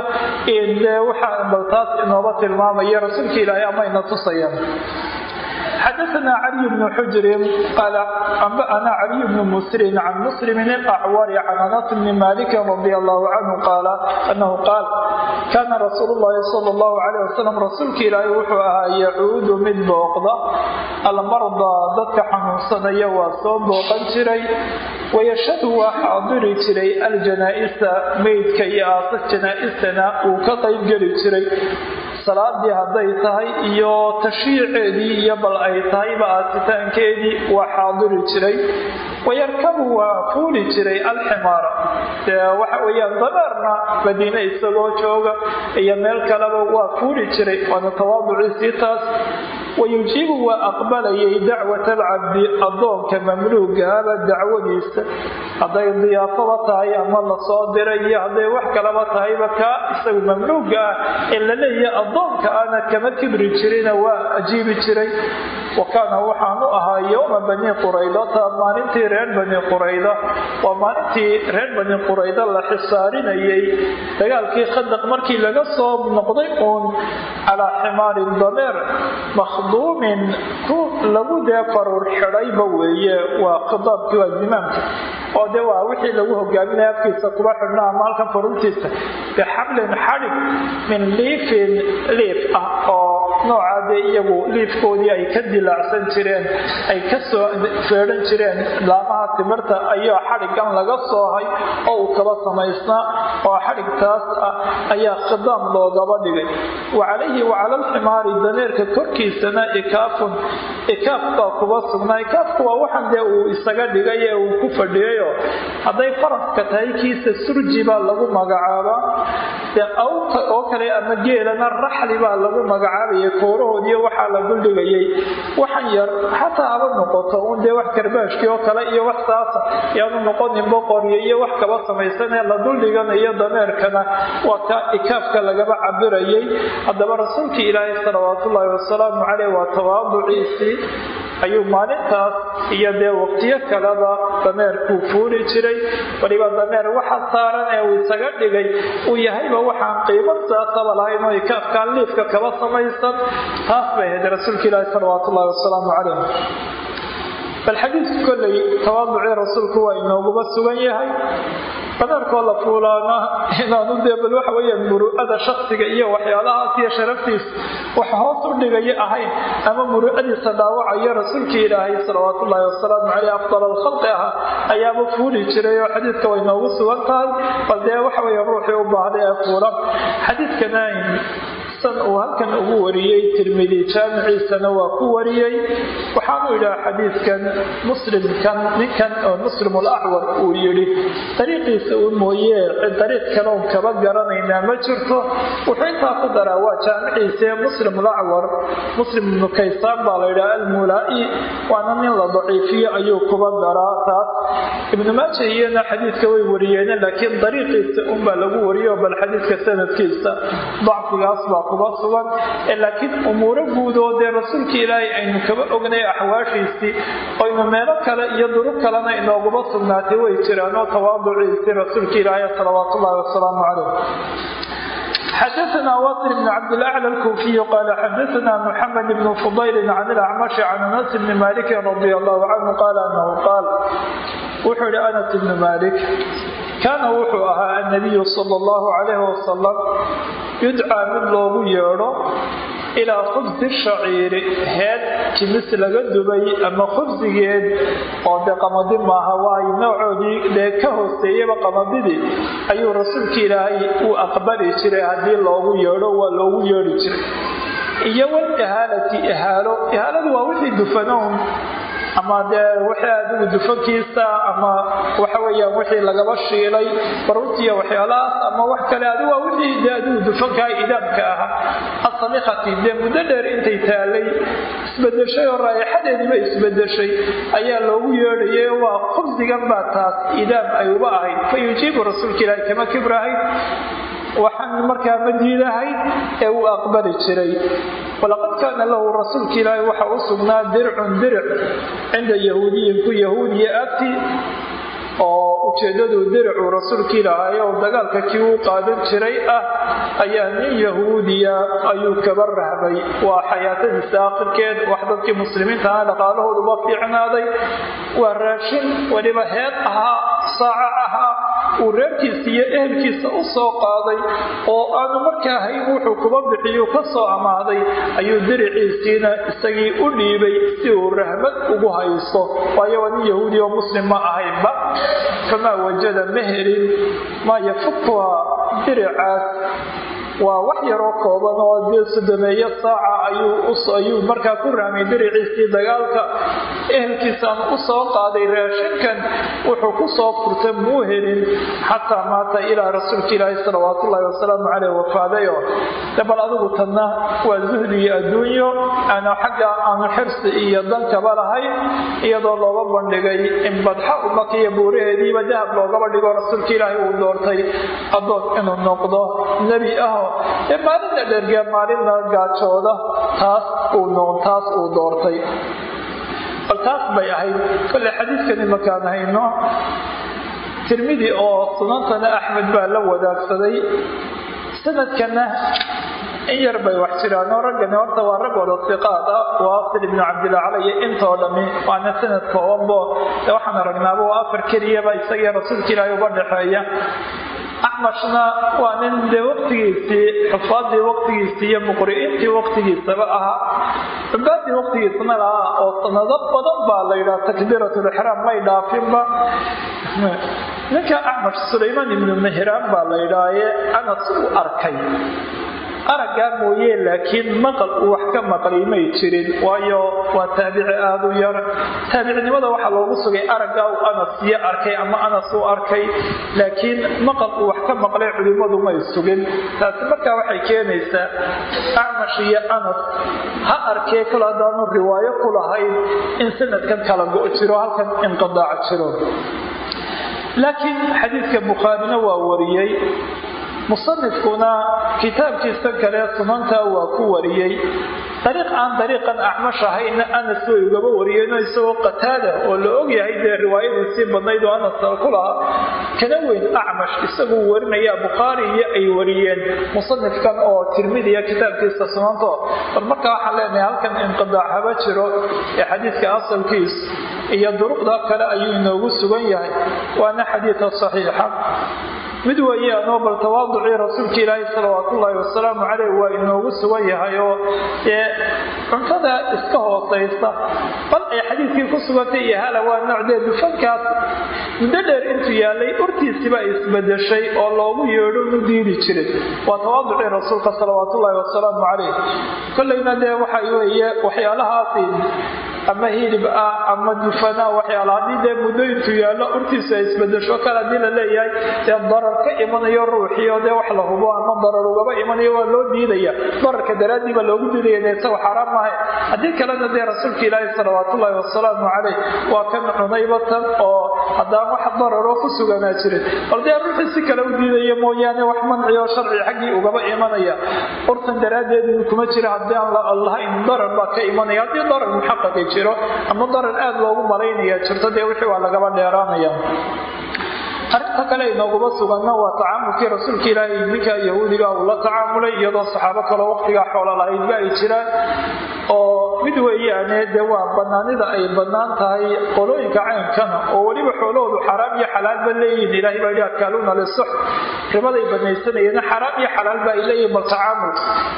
Dee waxaa bal taas inooba tilmaamaya. Rasuulka leeyahay amayna tusayaan xadaana caliy bnu xujrin qaala anbaana caliy bnu musrin can muslim acwari can anas bni malikin radi allahu canhu qaala anahu qaal kaana rasuul llahi sal llahu alayh wasalam rasuulka ilaahay wuxuu ahaa yacuudu mid booqda. Almardaa dadka xanuunsanaya waa soo booqan jiray wayashadu waa xaadiri jiray aljanaaisa meydka iyo aasa janaaistana uu ka qayb geli jiray salaadii hadday tahay iyo tashyiiceedii iyo bal ay tahayba aasitaankeedii waa xaadiri jiray wayarkabu waa fuuli jiray alximaara waxa weyaan dameerna madiine isagoo jooga iyo meel kaleba waa fuuli jiray. Waana tawaaduciisii taas. Wayujiibu waa aqbalayay dacwat alcabdi addoonka mamluugaaba dacwadiisa. Hadday diyaafaba tahay ama la soo diray iyo hadday wax kalaba tahayba kaa isagu mamluuga ah. Ee la addoonka ana kama kibri jirina waa ajiibi jiray. Wa kaana waxaanu ahaa yowma bani quraydata maalintii reer bani qurayda. Waa maalintii reer bani qurayda la xisaarinayay. Dagaalkii khadaq markii laga soo noqday uun calaa ximaarin dameer makhduumin ku lagu dee faruur xidhayba weeye. Waa khidaabkii waa zimaamka oo de waa wixii lagu hogaaminaya afkiisa kuba xidhna ama halkan faruurtiisa bixablin xadhig min liifin liif ah oo noocaa dee iyagu liifkoodii ay ka dilaacsan jireen ay ka soo feedhan jireen laamaha timirta ayaa xadhigan laga soohay oo uu kaba samaysnaa oo xadhigtaas ah ayaa khidaam loogaba dhigay. Wa calayhi wa cala alximaari dameerka korkiisana ikaafun ikaaf baa kuba sugnaa. Ikaafku waa waxan dee uu isaga dhigay ee uu ku fadhiyayo. Hadday faraska tahay kiisa surji baa lagu magacaabaa awta oo kale ama geelana raxli baa lagu magacaabaya koorahoodiiyo waxaa la duldhigayay waxan yar xataa haba noqoto un dee wax karbaashkii oo kale iyo wax saasa yaanu noqonin boqoryo iyo wax kaba samaysanee la duldhiganayo dameerkana waa ka ikaafka lagaba cabirayay haddaba rasuulkii ilaahay salawaatullaahi wasalaamu caleyh waa tawaaduciisii. Ayuu maalintaas iyo dee waqtiyo kaleba dameerkuu fuuli jiray. Waliba dameer waxa saaran ee uu isaga dhigay uu yahayba waxaan qiimo saasaba lahayn oo liifka kaba samaysan. Taas bay ahayd rasuulka ilaahi wasalaamu caleyh bal xadiidku kolley tawaaducii rasuulku waa inooguba sugan yahay. Dameerkoo la fuulaana inaanu dee bal waxa weeyaan muru'ada shaksiga iyo waxyaalahaas iyo sharaftiisa wax hoos u dhigaya ahayn ama muru'adiisa dhaawacayo rasuulkii ilaahay salawaatullaahi wasalaamu caleyh afdal alkhalqi ahaa ayaaba fuuli jiray oo xadiidka way noogu sugan tahay. Bal dee waxa weeye ruuxii u baahday ee fuula. Xadiidkana san uu halkan ugu wariyey tirmidi jaamiciisana waa ku wariyey. Waxaanu yidhaha xadiidkan muslimkan ninkan oo muslim alacwar uu yidhi dariiqiisa u mooye dariiq kaloon kaba garanaynaa ma jirto. Wuxuu intaa ku daraa waa jaamiciise muslim alacwar muslim ibnu kaysaan baa la yidhaha almulaa'i waana nin la daciifiyo ayuu kuba daraa taas. Ibnu maaja iyana xadiidka way wariyeene laakiin dariiqiisa unbaa lagu wariyo bal xadiidka sanadkiisa dacfigaas baa kuba sugan laakiin umuuro guudoo dee rasuulkii ilaahay aynu kaba ognay axwaashiisii oynu meelo kale iyo durub kalena inooguma sugnaatay way jiraanoo tawaaduciisii rasuulkii ilaahay salawaatullaahi wasalaamu caleyh xadaثna wasr bn cabdilaclى اlkuufiy qala xadaثna mxamed bn fudayl can ilacmashi can anas bni maliki radi allahu canhu qaala anahu qaal wuxuu yihi anas bni malik kaana wuxuu ahaa annabiyu sala allahu calayhi wasalam yudcaa mid loogu yeedho ilaa khubsi shaciiri heed jimis laga dubay ama khubsigeed oo dee qamadi maaha waayo noocoodii dee ka hooseeyaba qamadidii ayuu rasuulka ilaahay uu aqbali jiray haddii loogu yeedho waa loogu yeedhi jiray. Iyo wal ihaalati ihaalo ihaaladu waa wixii dufanown ama dee wixii adigu dufankiisa ama waxa weeyaan wixii lagaba shiilay baruurtiiyo waxyaalahaas ama wax kale adigu waa wixii dee adigu dufankaa idaamka ahaa asamikati dee muddo dheer intay taalay isbedeshay oo raayaxadeediiba isbedeshay ayaa loogu yeedhayay waa khubsigan baa taas idaam ay uba ahayd. Fa rasuulka ilaahi kama kibrahayd waxaan markaa ma diidahayn ee uu aqbali jiray walaqad kaana lahu rasuulka ilaahi waxa u sugnaa dircun diric cinda yahuudiyin ku yahuudiya agti oo ujeedadu diricuu rasuulka ilaahay oo dagaalka kii uu qaadan jiray ah ayaa nin yahuudiya ayuu kaba rahbay waa xayaatadiisa akhirkeed wax dadkii muslimiintaana dhaqaalahooduba fiicnaaday. Waa raashin weliba heed ahaa saaca ahaa uu reerkiisa iyo ehelkiisa u soo qaaday oo aanu markaa hayn wuxuu kuba bixiyu ka soo amaahday ayuu diriciisiina isagii u dhiibay si uu rahmad ugu haysto. Waayo waa nin yahuudi oo muslim ma ahaynba. Famaa wajada ma helin maa yafukuha diricaas waa wax yaroo kooban oo dee sodomeeyo saaca ayuu markaa ku rahmay diriciisii dagaalka. Ehelkiisaan u soo qaaday raashinkan wuxuu ku soo furta muu helin xataa maata ilaa rasuulka ilaahi salawaat ullaahi wasalaamu caleyh wafaadayo de adigu tanna waa zuhdi iyo adduunyo aanu xagga aanu xirsi iyo dankaba lahayn iyadoo looga bandhigay in badxa umaka iyo buuraheediiba dahab loogaba dhigo rasuulka ilaahi uu doortay addoon inuu noqdo nebi aho ee maalinna dhergee maalinna gaajooda taas taas uu doortay bal taas bay ahayd kolle xadiidkani makaan hayno tirmidi oo sunantana axmed baa la wadaagsaday sanadkana in yar bay wax jiraan oo raggani horta waa rag wada siqaad ah waasil ibnu cabdilacala iyo intoo dhami waana sanad koobanbo waxaan aragnaaba waa afar keliyaba isagii rasuulka ilaahi uga dhexeeya axmashna waa nin dee waqtigiisii xufaadii waqtigiisii iyo muqri'intii waqtigiisaba ahaa. Xubaadii waqtigiisana lahaa oo sanado badan baa la yidhaha takbiiratulixraam may dhaafinba. Ninka axmash sulaymaan ibnu mehraan baa la yidhaahaye anas u arkay araggaa mooye laakiin maqal uu wax ka maqlay may jirin. Waayo waa taabici aada u yar. Taabicnimada waxaa loogu sugay araggaa uu anas iyo arkay ama anas u arkay. Laakiin maqal uu wax ka maqlay culimmadu may sugin. Taasi markaa waxay keenaysaa acmash iyo anas ha arkee kale haddaanu riwaayo ku lahayn in sanadkan kala go' jiro halkan inqidaac jiro. Laakiin xadiidka bukhaarina waa wariyey musanifkuna kitaabkiisa kale sunanta waa ku wariyey. Dariiq aan dariiqan acmash ahayna anas way ugaba wariyeen isagoo qataada oo la ogyahay dee riwaayadiisii badnayd oo anas ku lahaa. Kana weyn acmash isaguu warinaya bukhaari iyo ay wariyeen musanifkan oo tirmidiya kitaabkiisa sunanto. Bal marka waxaan leenahay halkan inqidaac jiro ee xadiidka asalkiis iyo duruqda kale ayuu inoogu sugan yahay. Waana xadiida saxiixa mid weeyaanoo bal tawaaducii rasuulka ilaahi salawaat ullaahi wasalaamu caleyh waa inoogu sugan yahay oo dee cuntada iska hoosaysa. Bal ay xadiidkii ku sugantay iyo hala waa noocdee dufankaas muddo dheer intuu yaalay urtiisiba isbedeshay oo loogu yeedho nu diidi jirin waa tawaaducii rasuulka salawaatullaahi wasalaamu caleyh kollayna dee waxa weeye waxyaalahaasi ama hilib ah ama dufana waxyaala haddii dee muddo intuu yaallo urtiisu ay isbedesho kale haddii la leeyahay dee darar ka imanayo ruuxii oo dee wax la hubo ama darar ugaba imanayo waa loo diidaya. Dararka daraaddii baa loogu diidaya dee isaga xaaraan maahay haddii kalena dee rasuulka ilaahi salawaatullaahi wasalaamu caleyh waa kan cunaybatan oo haddaan wax dararoo ku suganaa jirin. Bal dee ruuxii si kale u diidaya mooyaane wax manci oo sharci xaggii ugaba imanaya. Urtan daraaddeed kuma jira haddii aan lahayn darar baa ka imanaya haddii darar muxaqaqi jiro. Ama darar aada loogu malaynaya jirto dee wixii waa lagaba dheeraanaya arrinta kale inooguma suganna waa tacaamulkii rasuulka ilaahay ninka yahuudiga uu la tacaamulay iyadoo saxaabo kaloo waqtigaa xoola lahaydba ay jiraan. Oo mid weeyaane dee waa banaanida ay bannaan tahay qolooyinka caynkana oo weliba xoolahoodu xaraam iyo xalaalba leeyihiin ilahay baa yidhi adkaaluuna lisux. Ribaday banaysanayeen xaraam iyo xalaalba ay leeyihiin bal tacaamul.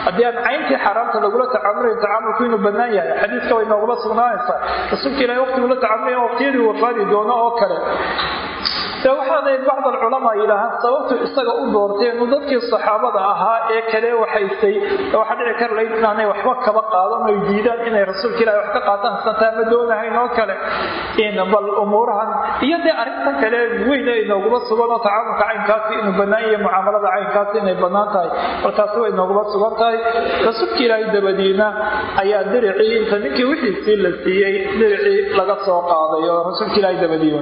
Haddii aan cayntii xaraamta lagula tacaamulayn tacaamulku inuu bannaan yahay. Xadiiska way nooguma sugnaanaysaa rasuulka ilahay waqtiguu la tacaamulaya waqtiyadii wafaadi doono oo kale waxaanay bacd alculamaa yidhaahaan sababtu isaga u doorteenu dadkii saxaabada ahaa ee kale waxaysay waxaa dhici kar inaanay waxba kaba qaadan oy diidaan inay rasuulka ilahi wax ka qaataan santaa ma doonahayn oo kale. Bal umuurahan iyo dee arrintan kale weyne inooguma sugan oo tacaamulka caynkaasi inuu bannaan yahay mucaamalada caynkaasi inay bannaan tahay balkaasi way nooguma sugan tahay. Rasuulka ilaahay dabadiina ayaa diricii inta ninkii wixiisii la siiyey diricii laga soo qaaday oo rasuulka ilaahay dabadiiba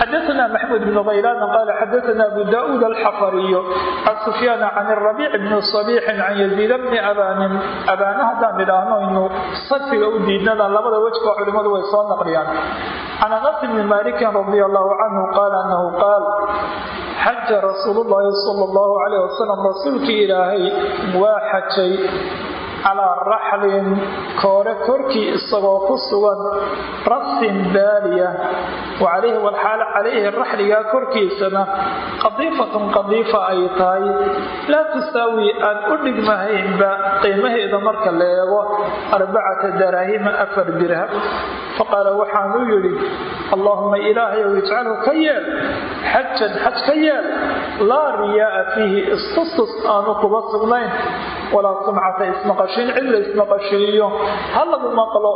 xadaana maxmud bn kaylaan qaala xadaana abu daauud alxafariyu can sufyaana can rabiic bni sabiixin can yaziid bni abaanin abaana haddaan idhaahno inu sarfiga u diidnada labada wejba culimmadu way soo naqliyaan can anas bni maalikin radi allahu canhu qaala anahu qaal xaja rasuul llahi sal llahu wasalam rasuulkii ilaahay waa xajay calaa raxlin koore korkii isagoo ku sugan rasin baaliya. Wa calayhi walxaalo calayhi raxligaa korkiisana qadiifatun qadiifa ay tahay. Laa tusaawi aan u dhigmahaynba qiimaheeda marka la eego arbacata daraahima afar dirham. Faqaala waxaanuu yidhi allaahuma ilaahayow ijcalhu ka yeel xajan xaj ka yeel laa riyaaa fiihi istustus aanu kuba sugnayn walaa sumcata ismaqashiin cid la ismaqashiiyo ha lagu maqlo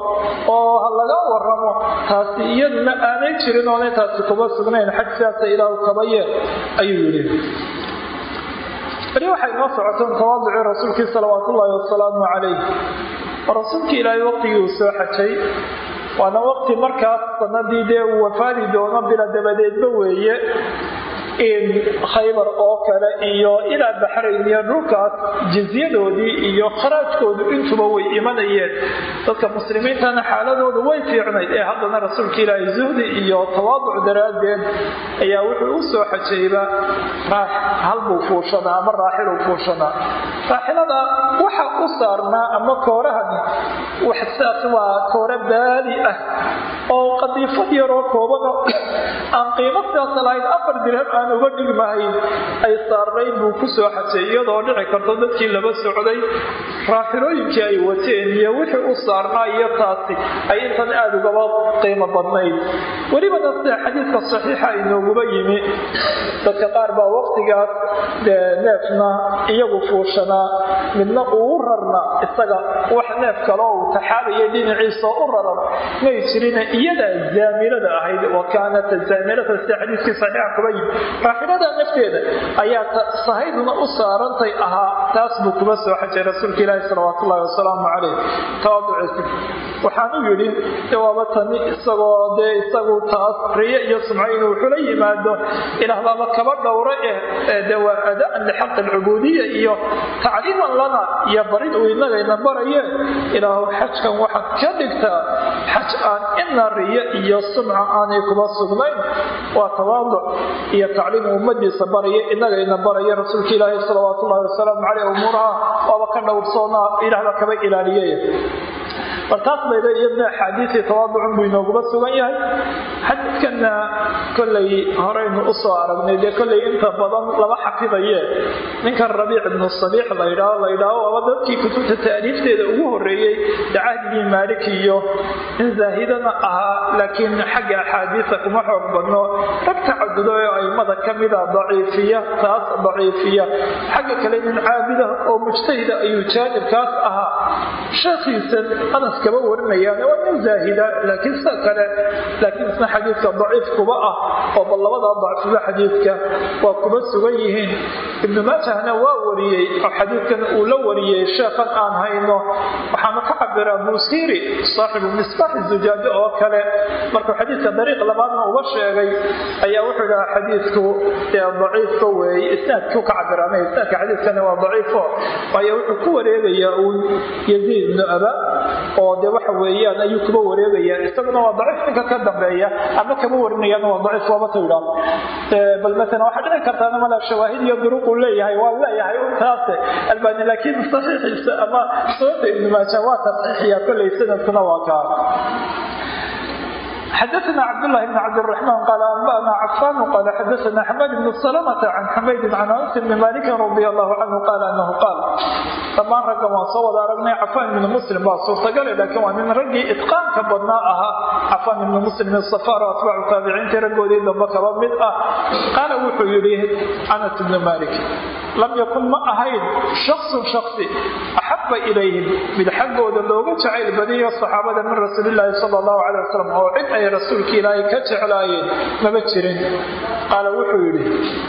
oo ha laga waramo taasi iyaduna aanay jirin oonay taasi kuba sugnayn xaj sidaasa ilaahu kaba yeel ayuu yidhi. Beri waxay noo socoteen tawaaducii rasuulkii salawaat ullaahi wasalaamu calayh rasuulkii ilaahay waqtigii uu soo xajay waana waqti markaas sanadii dee uu wafaadi doono bila dabadeedba weeye in khaybar oo kale iyo ilaa baxrayn iyo dhulkaas jizyadoodii iyo kharaajkoodu intuba way imanayeen. Dadka muslimiintana xaaladoodu way fiicnayd ee haddana rasuulka ilaahay zuhdi iyo tawaaduc daraaddeed ayaa wuxuu u soo xajayba halbuu fuushanaa ama raaxiluu fuushanaa. Raaxilada waxa u saarnaa ama koorahani waxsaas waa koore baali ah oo qadiifad yaroo koobano aan qiimo sidaas lahayn afar dirham aan uga dhigmahayn ay saarnayn buu ku soo xajay iyadoo dhici karto dadkii laba socday raaxilooyinkii ay wateen iyo wixii u saarnaa iyo taasi ay intan aada ugaba qiimo badnayd welibana sida xadiidka saxiixa inooguba yimi. Dadka qaar baa waqtigaas neefna iyagu fuushanaa midna uu rarna isaga wax neef kale uu taxaabaya dhinaciisa u raran. May jirina iyadaa zaamilada ahayd wa kaanat zaamilata sida xadiiskii saxiixa kuba yimi raaxilada nafteeda ayaa sahayduna u saarantay ahaa taas buu kuma soo xajay rasuulka ilaahi salawaat ullahi wasalaamu calayh. Tawaaduciisi waxaanu yidhi jawaaba tani isagoo dee isagu taas riyo iyo sumco inuu wuxula yimaado ilaah baaba kaba dhowra eh de waa adaan lixaqi alcubuudiya iyo tacliiman lana iyo barid uu inagayna baraye. Ilaahu xajkan waxaad ka dhigtaa xaj aan ina riyo iyo sumca aanay kuba sugnayn. Waa tawaaduc iyo tacliim ummadiisa baraya inagayna baraya rasuulka ilaahi salawaat ullahi wasalaamu caleyh umuuraha waaba ka dhowrsoonaa ilaahba kaba ilaaliyay bal taas iyadna axaadiisii tawaaducun buu inooguma sugan yahay. Xadiidkanna kollay horeynu u soo aragnay dee kollay inta badan lama xafidaye ninkan rabiic ibnu sabiix laydhaaho laydhaaho waaba dadkii kutubta taaliifteeda ugu horeeyey dee cahdigii maalik iyo in zaahidana ahaa laakiin xagga axaadiisa kuma xoog badno. Rag tacadudo oo aimada kamida daciifiya taas daciifiya. Xagga kale nin caabida oo mujtahida ayuu jaanibkaas ahaa. Sheekhiisan anas kaba warinayaan. Waa nin zaahida laakiin sida kale laakiin isna xadiidka daciif kuba ah oo bal labadaa xadiidka waa kuba sugan yihiin. Ibnu maajahna waa wariyey oo xadiidkan uu la wariyey sheekhan aan hayno waxaanu ka cabiraa buusiri saaxibu misbaaxi zujaajo oo kale. Markuu xadiidka dariiq labaadna uga sheegay ayaa wuxuu dhahaa xadiidku daciifka weeye isnaadkuu ka cabiraama isnaadka xadiidkana waa daciifo. Waayo wuxuu ku wareegayaa uun yaziid ibnu aba oo de waxa weeyaan ayuu kuba wareegaya isaguna waa daciif ninka ka dambeeya ama kama warinayana waa daciif waabata yidhaah bal maala waxaa dhici kartaana mala shawaahid iyo duruquu leeyahay waa leeyahay untaase albani laakiin saxiixiisa ama sunanta ibnu maaja waa tasxiixiya kollay sanadkuna waa kaa xadaana cabdlahi bn cabdiraxmaan qaal anbana cafaan qaal xadaana xamaad bn salamta can xumaydin can anas bni malikin radi allahu canhu qaal anahu qaal dhammaan raggan waan soo wada aragnay cafaan ibni muslim baa suurtagale laakiin waa nin raggii itqaanka badnaa ahaa cafaan ibni muslim safar atbaacu taabiciinta raggoodii dambe kaba mid ah qaala wuxuu yidhi anas bni malik lam yakun ma ahayn shaksun shaksi axaba ilayhim mid xaggooda looga jacayl badiyo saxaabada min rasuulilaahi sala allahu calay wasalam oo cid ay rasuulka ilaahay ka jeclaayeen mama jirin. Qaala wuxuu yidhi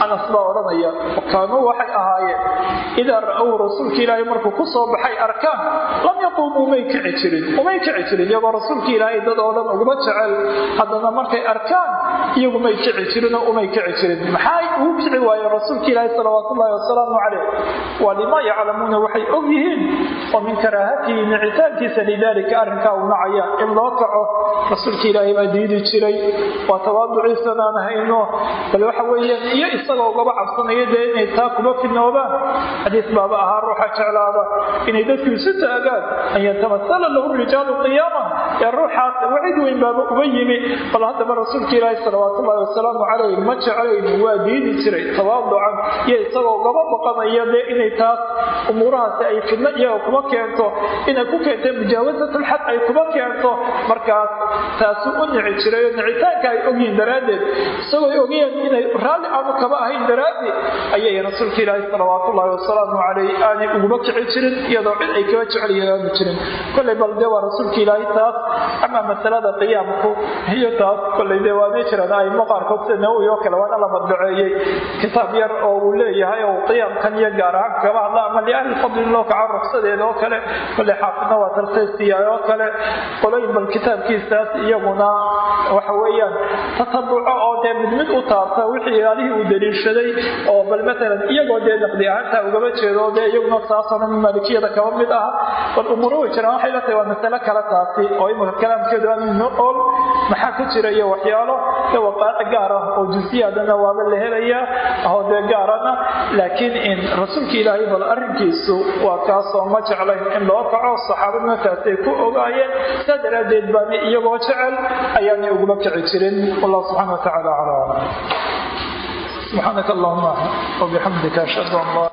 anas baa odhanaya kaanuu waxay ahaayeen idaa ra'ow rasuulka ilaahay markuu ku soo baxay arkaan lam yaquumu umay kici jirin umay kici jirin iyagoo rasuulka ilaahay dad oo dhan uguma jecel haddana markay arkaan iyagu may kici jirinoo umay kici jirin. Maxay ugu kici waayeen rasuulka ilaahay salawaatu ullahi wasalaamu caleyh waa lima yaclamuuna waxay og yihiin oo min karaahatihi nicitaankiisa lidaalika arrinkaa uu nacaya in loo kaco. Rasuulka ilaahay baa diidi jiray waa tawaaduciisan aan hayno bal waxa weeyaan iyo isagoo ugaba cabsanaya dee inay taa kuba fidnoobaan xadiis baaba ahaa ruuxa jeclaada inay dadku isu taagaan an yatamasala lahu rijaalu qiyaama. Ee ruuxaas wacid weyn baaba uba yimi. Bal haddaba rasuulka ilaahi salawaatu ullahi wasalaamu caleyh ma jeclayn waa diidi jiray tawaaducan iyo isagoo ugaba baqanaya dee inay taas umuurahaasi ay fidno iyaga kuma keento inay ku keentay mujaawasatulxad ay kuma keento markaas taasuu u nici jiray oo nicitaanka ay ogyihiin daraaddeed isagoo ay ogayeen inay raalli aanu kaba ahayn daraaddeed ayay rasuulka ilaahi salawaatu ullahi wasalaamu caleyh aanay uguma kici jirin iyadoo cid ay kaba jeceliya aanu jirin. Kolley bal dee waa rasuulka ilaahi taas ama masalada qiyaamku iyo taas kolley dee waanay jiraan aimo qaarkood sida nawowi oo kale waana la madbaceeyey. Kitaab yar oo uu leeyahay oo qiyaamkan iyo gaar ahaan kaba hadla ama liahli fadli loo kaca ruqsadeeda oo kale kolley xaafidna waa taltaysiya oo kale. Qoloyin bal kitaabkiisaas iyaguna waxa weeyaan tatabuco oo dee mid mid u taabta wixii alihii uu daliishaday oo bal maalan iyagoo dee naqdi ahaantaa ugaba jeedo dee iyaguna saasana maalikiyada kaba mid aha. Bal way jiraan waxay la tahay waa masale kale taasi oo imika kalaamkeedu aan no ool maxaa ka jira iyo waxyaalo? Dee waqaaci gaar ah oo jusiyaadana waaba la helayaa oo dee gaarana laakiin in rasuulka ilaahay bal arrinkiisu waa kaasoo ma jeclayn in loo kaco saxaabaduna taasay ku ogaayeen saa daraaddeed baana iyagoo jecel ayaanay uguma kici jirin. Wallahu subxana wa tacala calaa aclam. Subxaanaka allahuma wabixamdika ashhadu an